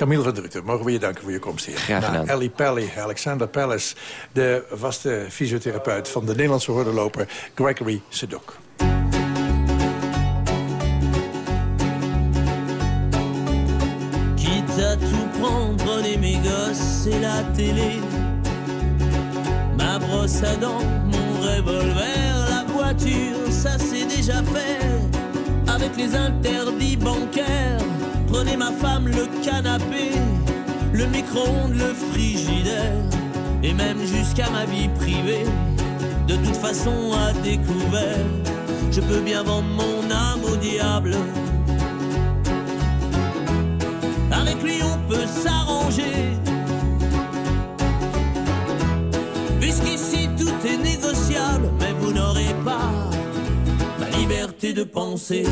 Camille van Druten, mogen we je danken voor je komst hier. Graag gedaan. Nou, Ellie Pelly, Alexander Pellis, de vaste fysiotherapeut van de Nederlandse hordenloper Gregory Sedok. Quitte à tout prendre, et la télé. Ma brosse à dents, mon revolver, la voiture, ça c'est déjà fait. Avec les interdits bancaires, prenez ma femme, le canapé, le micro-ondes, le frigidaire, et même jusqu'à ma vie privée. De toute façon, à découvert, je peux bien vendre mon âme au diable. Avec lui on peut s'arranger. Puisqu'ici tout est négociable, mais vous n'aurez pas ma liberté de penser.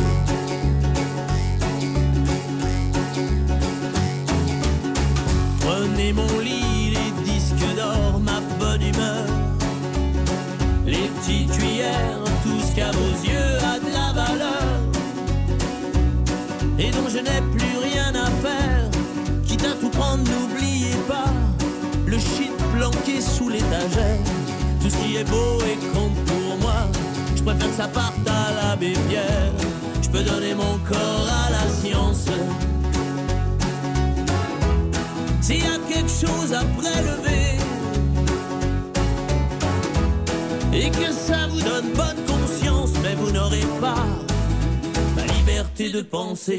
Mon lit, les disques d'or, ma bonne humeur. Les petites cuillères, tout ce qu'à vos yeux a de la valeur. Et dont je n'ai plus rien à faire. Quitte à tout prendre, n'oubliez pas le shit planqué sous l'étagère. Tout ce qui est beau et compte pour moi. Je préfère que ça parte à l'abbé Pierre. Je peux donner mon corps à la science. S'il y a quelque chose à prélever et que ça vous donne bonne conscience, mais vous n'aurez pas la liberté de penser.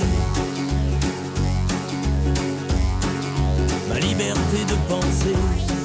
Ma liberté de penser.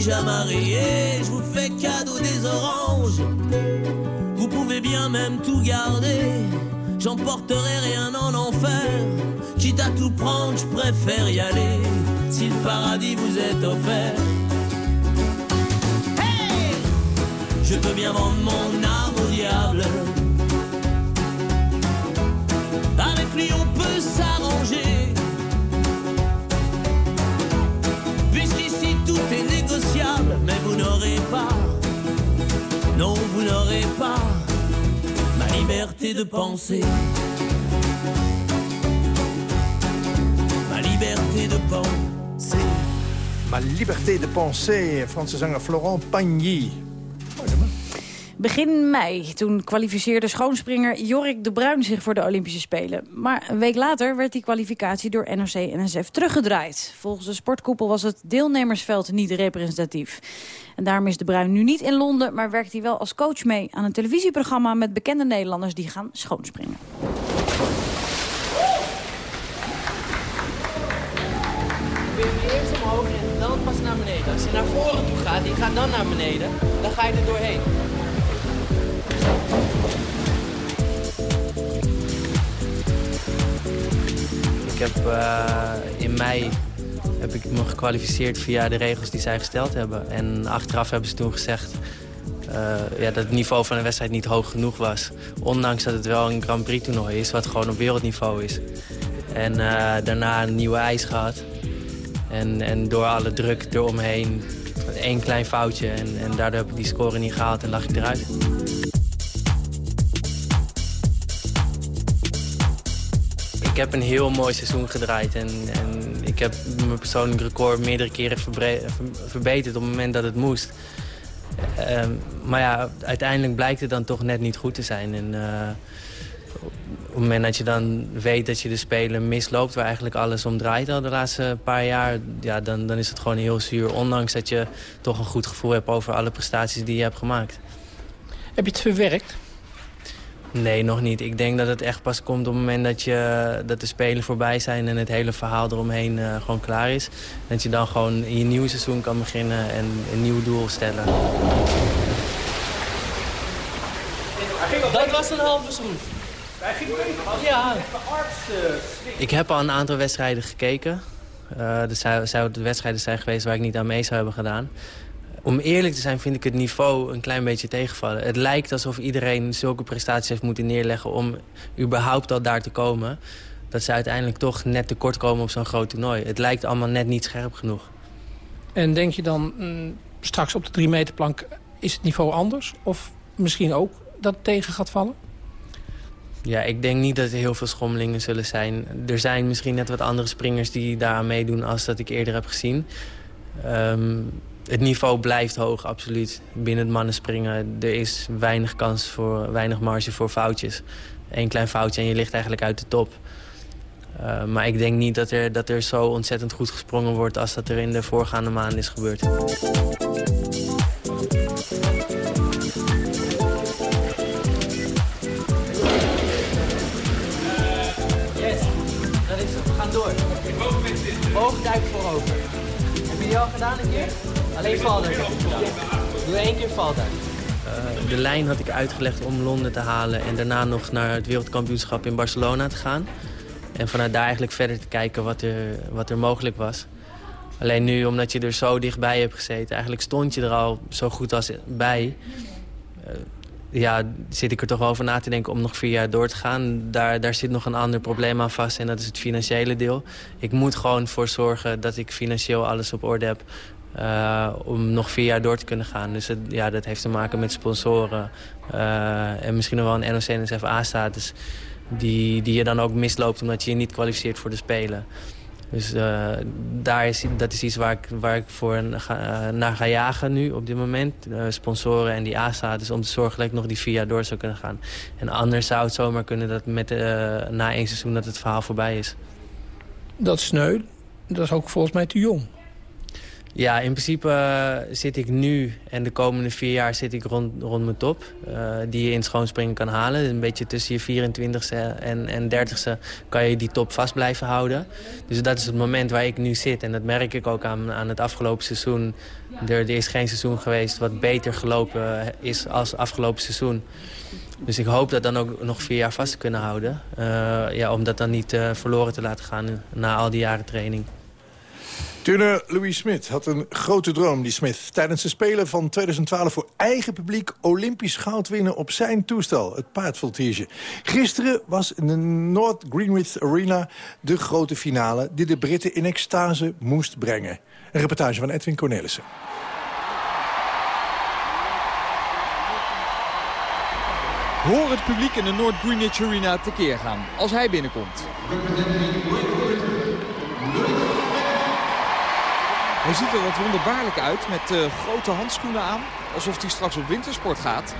Pyjama rayé, je vous fais cadeau des oranges. Vous pouvez bien même tout garder, j'emporterai rien en enfer. Quitte à tout prendre, je préfère y aller, si le paradis vous est offert. Je peux bien vendre mon âme au diable. Avec lui on peut s'arranger. Mais vous n'aurez pas, non, vous n'aurez pas ma liberté de penser. Ma liberté de penser. Ma liberté de penser, Franse zanger Florent Pagny. Begin mei, toen kwalificeerde schoonspringer Jorik de Bruin zich voor de Olympische Spelen. Maar een week later werd die kwalificatie door NOC-NSF teruggedraaid. Volgens de sportkoepel was het deelnemersveld niet representatief. En daarom is de Bruin nu niet in Londen, maar werkt hij wel als coach mee aan een televisieprogramma met bekende Nederlanders die gaan schoonspringen. Omhoog en dan pas naar beneden. Als je naar voren toe gaat, die gaat dan naar beneden, dan ga je er doorheen. Heb eh, in mei heb ik me gekwalificeerd via de regels die zij gesteld hebben. En achteraf hebben ze toen gezegd eh, ja, dat het niveau van de wedstrijd niet hoog genoeg was. Ondanks dat het wel een Grand Prix toernooi is, wat gewoon op wereldniveau is. En eh, daarna een nieuwe ijs gehad. En, en door alle druk eromheen, één klein foutje. En, en daardoor heb ik die score niet gehaald en lag ik eruit. Heb een heel mooi seizoen gedraaid. En, en ik heb mijn persoonlijk record meerdere keren verbeterd op het moment dat het moest. Ehm, maar ja, uiteindelijk blijkt het dan toch net niet goed te zijn. En eh, op het moment dat je dan weet dat je de Spelen misloopt... waar eigenlijk alles om draait al de laatste paar jaar... Ja, dan, dan is het gewoon heel zuur. Ondanks dat je toch een goed gevoel hebt over alle prestaties die je hebt gemaakt. Heb je het verwerkt? Nee, nog niet. Ik denk dat het echt pas komt op het moment dat, je, dat de Spelen voorbij zijn... en het hele verhaal eromheen eh, gewoon klaar is. Dat je dan gewoon in je nieuwe seizoen kan beginnen en een nieuw doel stellen. Dat was een halve schroef. Ja. Ik heb al een aantal wedstrijden gekeken. Eh er zou, zou de wedstrijden zijn geweest waar ik niet aan mee zou hebben gedaan. Om eerlijk te zijn vind ik het niveau een klein beetje tegenvallen. Het lijkt alsof iedereen zulke prestaties heeft moeten neerleggen... om überhaupt al daar te komen. Dat ze uiteindelijk toch net tekort komen op zo'n groot toernooi. Het lijkt allemaal net niet scherp genoeg. En denk je dan mm, straks op de drie meter plank is het niveau anders? Of misschien ook dat het tegen gaat vallen? Ja, ik denk niet dat er heel veel schommelingen zullen zijn. Er zijn misschien net wat andere springers die daaraan meedoen als dat ik eerder heb gezien. Ehm, het niveau blijft hoog, absoluut. Binnen het mannen springen, er is weinig kans voor, weinig marge voor foutjes. Eén klein foutje en je ligt eigenlijk uit de top. Uh, maar ik denk niet dat er, dat er zo ontzettend goed gesprongen wordt... als dat er in de voorgaande maanden is gebeurd. Yes, dat is het. We gaan door. Hoogduik voorover. Heb je die al gedaan een keer? Alleen gedaan. Doe één keer valduik. Uh, de lijn had ik uitgelegd om Londen te halen... en daarna nog naar het wereldkampioenschap in Barcelona te gaan. En vanuit daar eigenlijk verder te kijken wat er, wat er mogelijk was. Alleen nu, omdat je er zo dichtbij hebt gezeten... eigenlijk stond je er al zo goed als bij... Uh, ja, zit ik er toch over na te denken om nog vier jaar door te gaan. Daar, daar zit nog een ander probleem aan vast en dat is het financiële deel. Ik moet gewoon voor zorgen dat ik financieel alles op orde heb... Uh, om nog vier jaar door te kunnen gaan. Dus ja, dat heeft te maken met sponsoren. Uh, en misschien nog wel een NOC-NSF-A-status... Die, die je dan ook misloopt omdat je je niet kwalificeert voor de Spelen. Dus uh, daar is, dat is iets waar ik, waar ik voor naar ga jagen nu op dit moment. Sponsoren en die A-status om te zorgen dat ik nog die vier jaar door zou kunnen gaan. En anders zou het zomaar kunnen dat met, na één seizoen dat het verhaal voorbij is. Dat sneu. Dat is ook volgens mij te jong. Ja, in principe uh, zit ik nu en de komende vier jaar zit ik rond, rond mijn top. Uh, die je in schoonspringen kan halen. Een beetje tussen je 24ste en, en 30ste kan je die top vast blijven houden. Dus dat is het moment waar ik nu zit. En dat merk ik ook aan, aan het afgelopen seizoen. Er, is geen seizoen geweest wat beter gelopen is als afgelopen seizoen. Dus ik hoop dat dan ook nog vier jaar vast te kunnen houden. Uh, ja, om dat dan niet verloren te laten gaan na al die jaren training. Turner Louis Smit had een grote droom, die Smith. Tijdens de Spelen van 2012 voor eigen publiek Olympisch goud winnen op zijn toestel, het paardvoltige. Gisteren was in de North Greenwich Arena de grote finale die de Britten in extase moest brengen. Een reportage van Edwin Cornelissen. Hoor het publiek in de North Greenwich Arena tekeer gaan als hij binnenkomt. Hij ziet er wat wonderbaarlijk uit met uh, grote handschoenen aan. Alsof hij straks op wintersport gaat.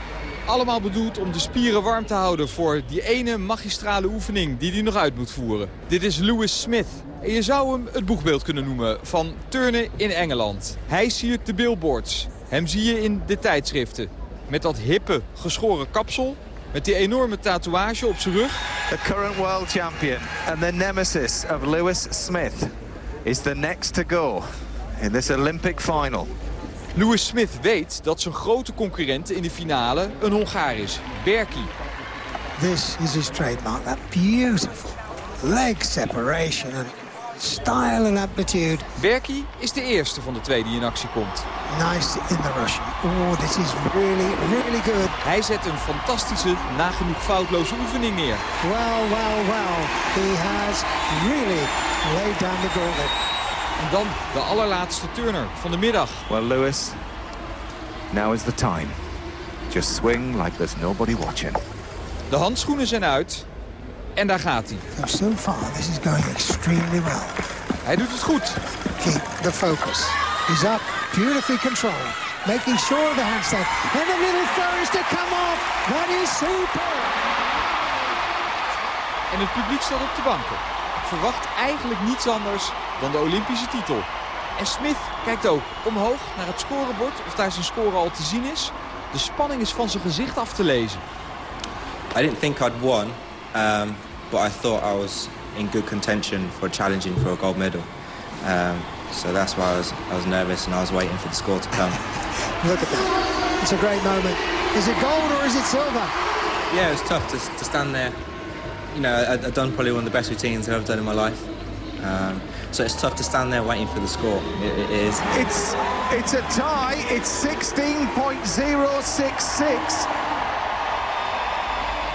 Allemaal bedoeld om de spieren warm te houden voor die ene magistrale oefening die hij nog uit moet voeren. Dit is Lewis Smith. En je zou hem het boegbeeld kunnen noemen van turnen in Engeland. Hij siert de billboards. Hem zie je in de tijdschriften. Met dat hippe, geschoren kapsel. Met die enorme tatoeage op zijn rug. The current world champion and the nemesis of Lewis Smith is the next to go in this Olympic final. Lewis Smith weet dat zijn grote concurrent in de finale een Hongaar is, Berky. This is his trademark, that beautiful leg separation and style and amplitude. Berky is de eerste van de twee die in actie komt. Nice in the Russian. Oh, this is really, really good. Hij zet een fantastische, nagenoeg foutloze oefening neer. Well, well, well. He has really laid down the gauntlet. En dan de allerlaatste turner van de middag. Well, Lewis, now is the time. Just swing like there's nobody watching. De handschoenen zijn uit. En daar gaat hij. So, far, this is going extremely well. Hij doet het goed. Keep the focus. He's up, beautifully controlled. Making sure of the handstand. And the little throw is to come off. That is super. En het publiek staat op de banken. Verwacht eigenlijk niets anders dan de Olympische titel. En Smith kijkt ook omhoog naar het scorebord of daar zijn score al te zien is. De spanning is van zijn gezicht af te lezen. I didn't think I'd won, um, but I thought I was in good contention for challenging for a gold medal. Um, so that's why I was, I was nervous and I was waiting for the score to come. (laughs) Look at that. It's a great moment. Is it gold or is it silver? Yeah, it was tough to, to stand there. You know, I, I've done probably one of the best routines I've ever done in my life. Um, so it's tough to stand there waiting for the score. It, it is. It's it's a tie. It's 16.066.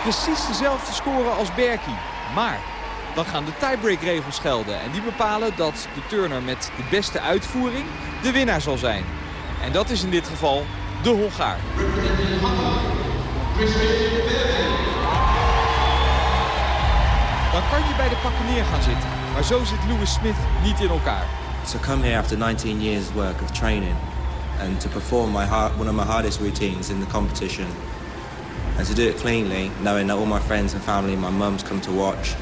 Precies dezelfde score als Berkey. Maar dan gaan de tiebreak-regels gelden. En die bepalen dat de turner met de beste uitvoering de winnaar zal zijn. En dat is in dit geval de Hongaar. Dan kan je bij de pakken neer gaan zitten. Maar zo zit Lewis Smith niet in elkaar. To come here after 19 years work of training and to perform my hard, one of my hardest routines in the competition and to do it cleanly, knowing that all my friends and family, my mum's come to watch,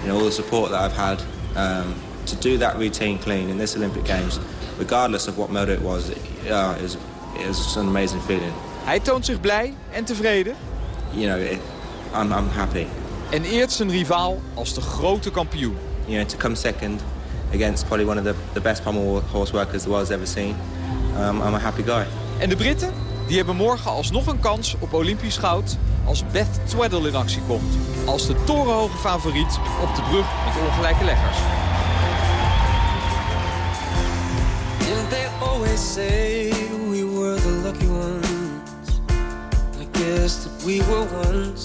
you know, all the support that I've had, um, to do that routine clean in this Olympic Games, regardless of what mode it was, it, uh, it was, it was just an amazing feeling. Hij toont zich blij en tevreden You know, it, I'm, I'm happy. En eert zijn rivaal als de grote kampioen. You know, to come second against probably one of the, the best pommel horse workers the world's ever seen, um, I'm a happy guy. En de Britten die hebben morgen alsnog een kans op Olympisch goud als Beth Tweddle in actie komt. Als de torenhoge favoriet op de brug met ongelijke leggers. Didn't they always say we were the lucky ones? I guess that we were once,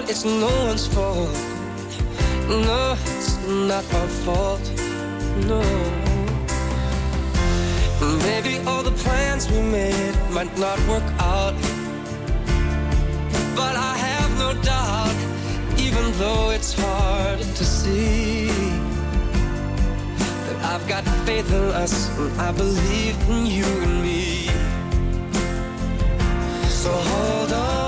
but it's no one's fault. No, it's not our fault. No. Maybe all the plans we made might not work out, but I have no doubt even though it's hard to see that I've got faith in us and I believe in you and me. So hold on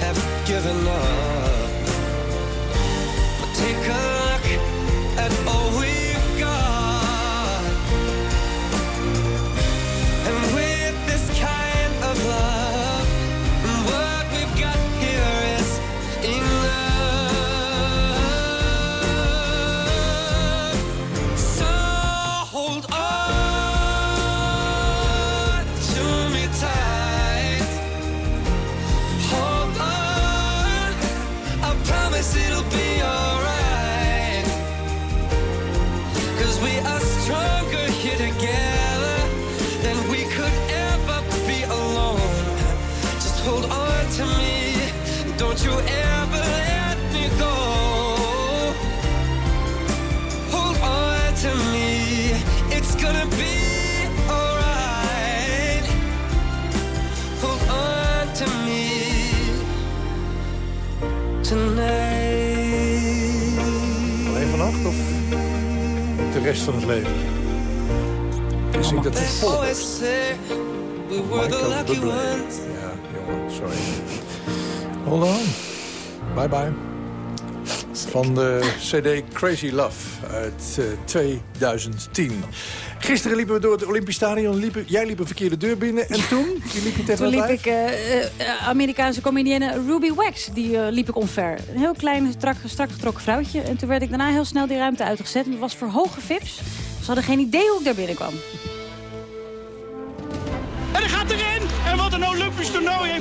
have given up. But take a CD Crazy Love uit eh, 2010. Gisteren liepen we door het Olympisch Stadion. Liepen, jij liep een verkeerde deur binnen. En toen? Liep je tegen Toen liep ik eh, eh, Amerikaanse comedienne Ruby Wax. Die eh, liep ik omver. Een heel klein, strak, strak getrokken vrouwtje. En toen werd ik daarna heel snel die ruimte uitgezet. En het was voor hoge vips. Ze hadden geen idee hoe ik daar binnenkwam. En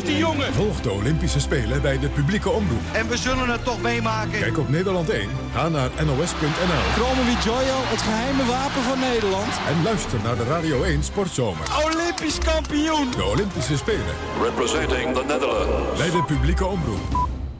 die jongen! Volg de Olympische Spelen bij de publieke omroep. En we zullen het toch meemaken. Kijk op Nederland 1, ga naar nos.nl Chromo Joyo, het geheime wapen van Nederland. en luister naar de Radio 1 Sportzomer. Olympisch kampioen! De Olympische Spelen Representing the Netherlands. bij de publieke omroep.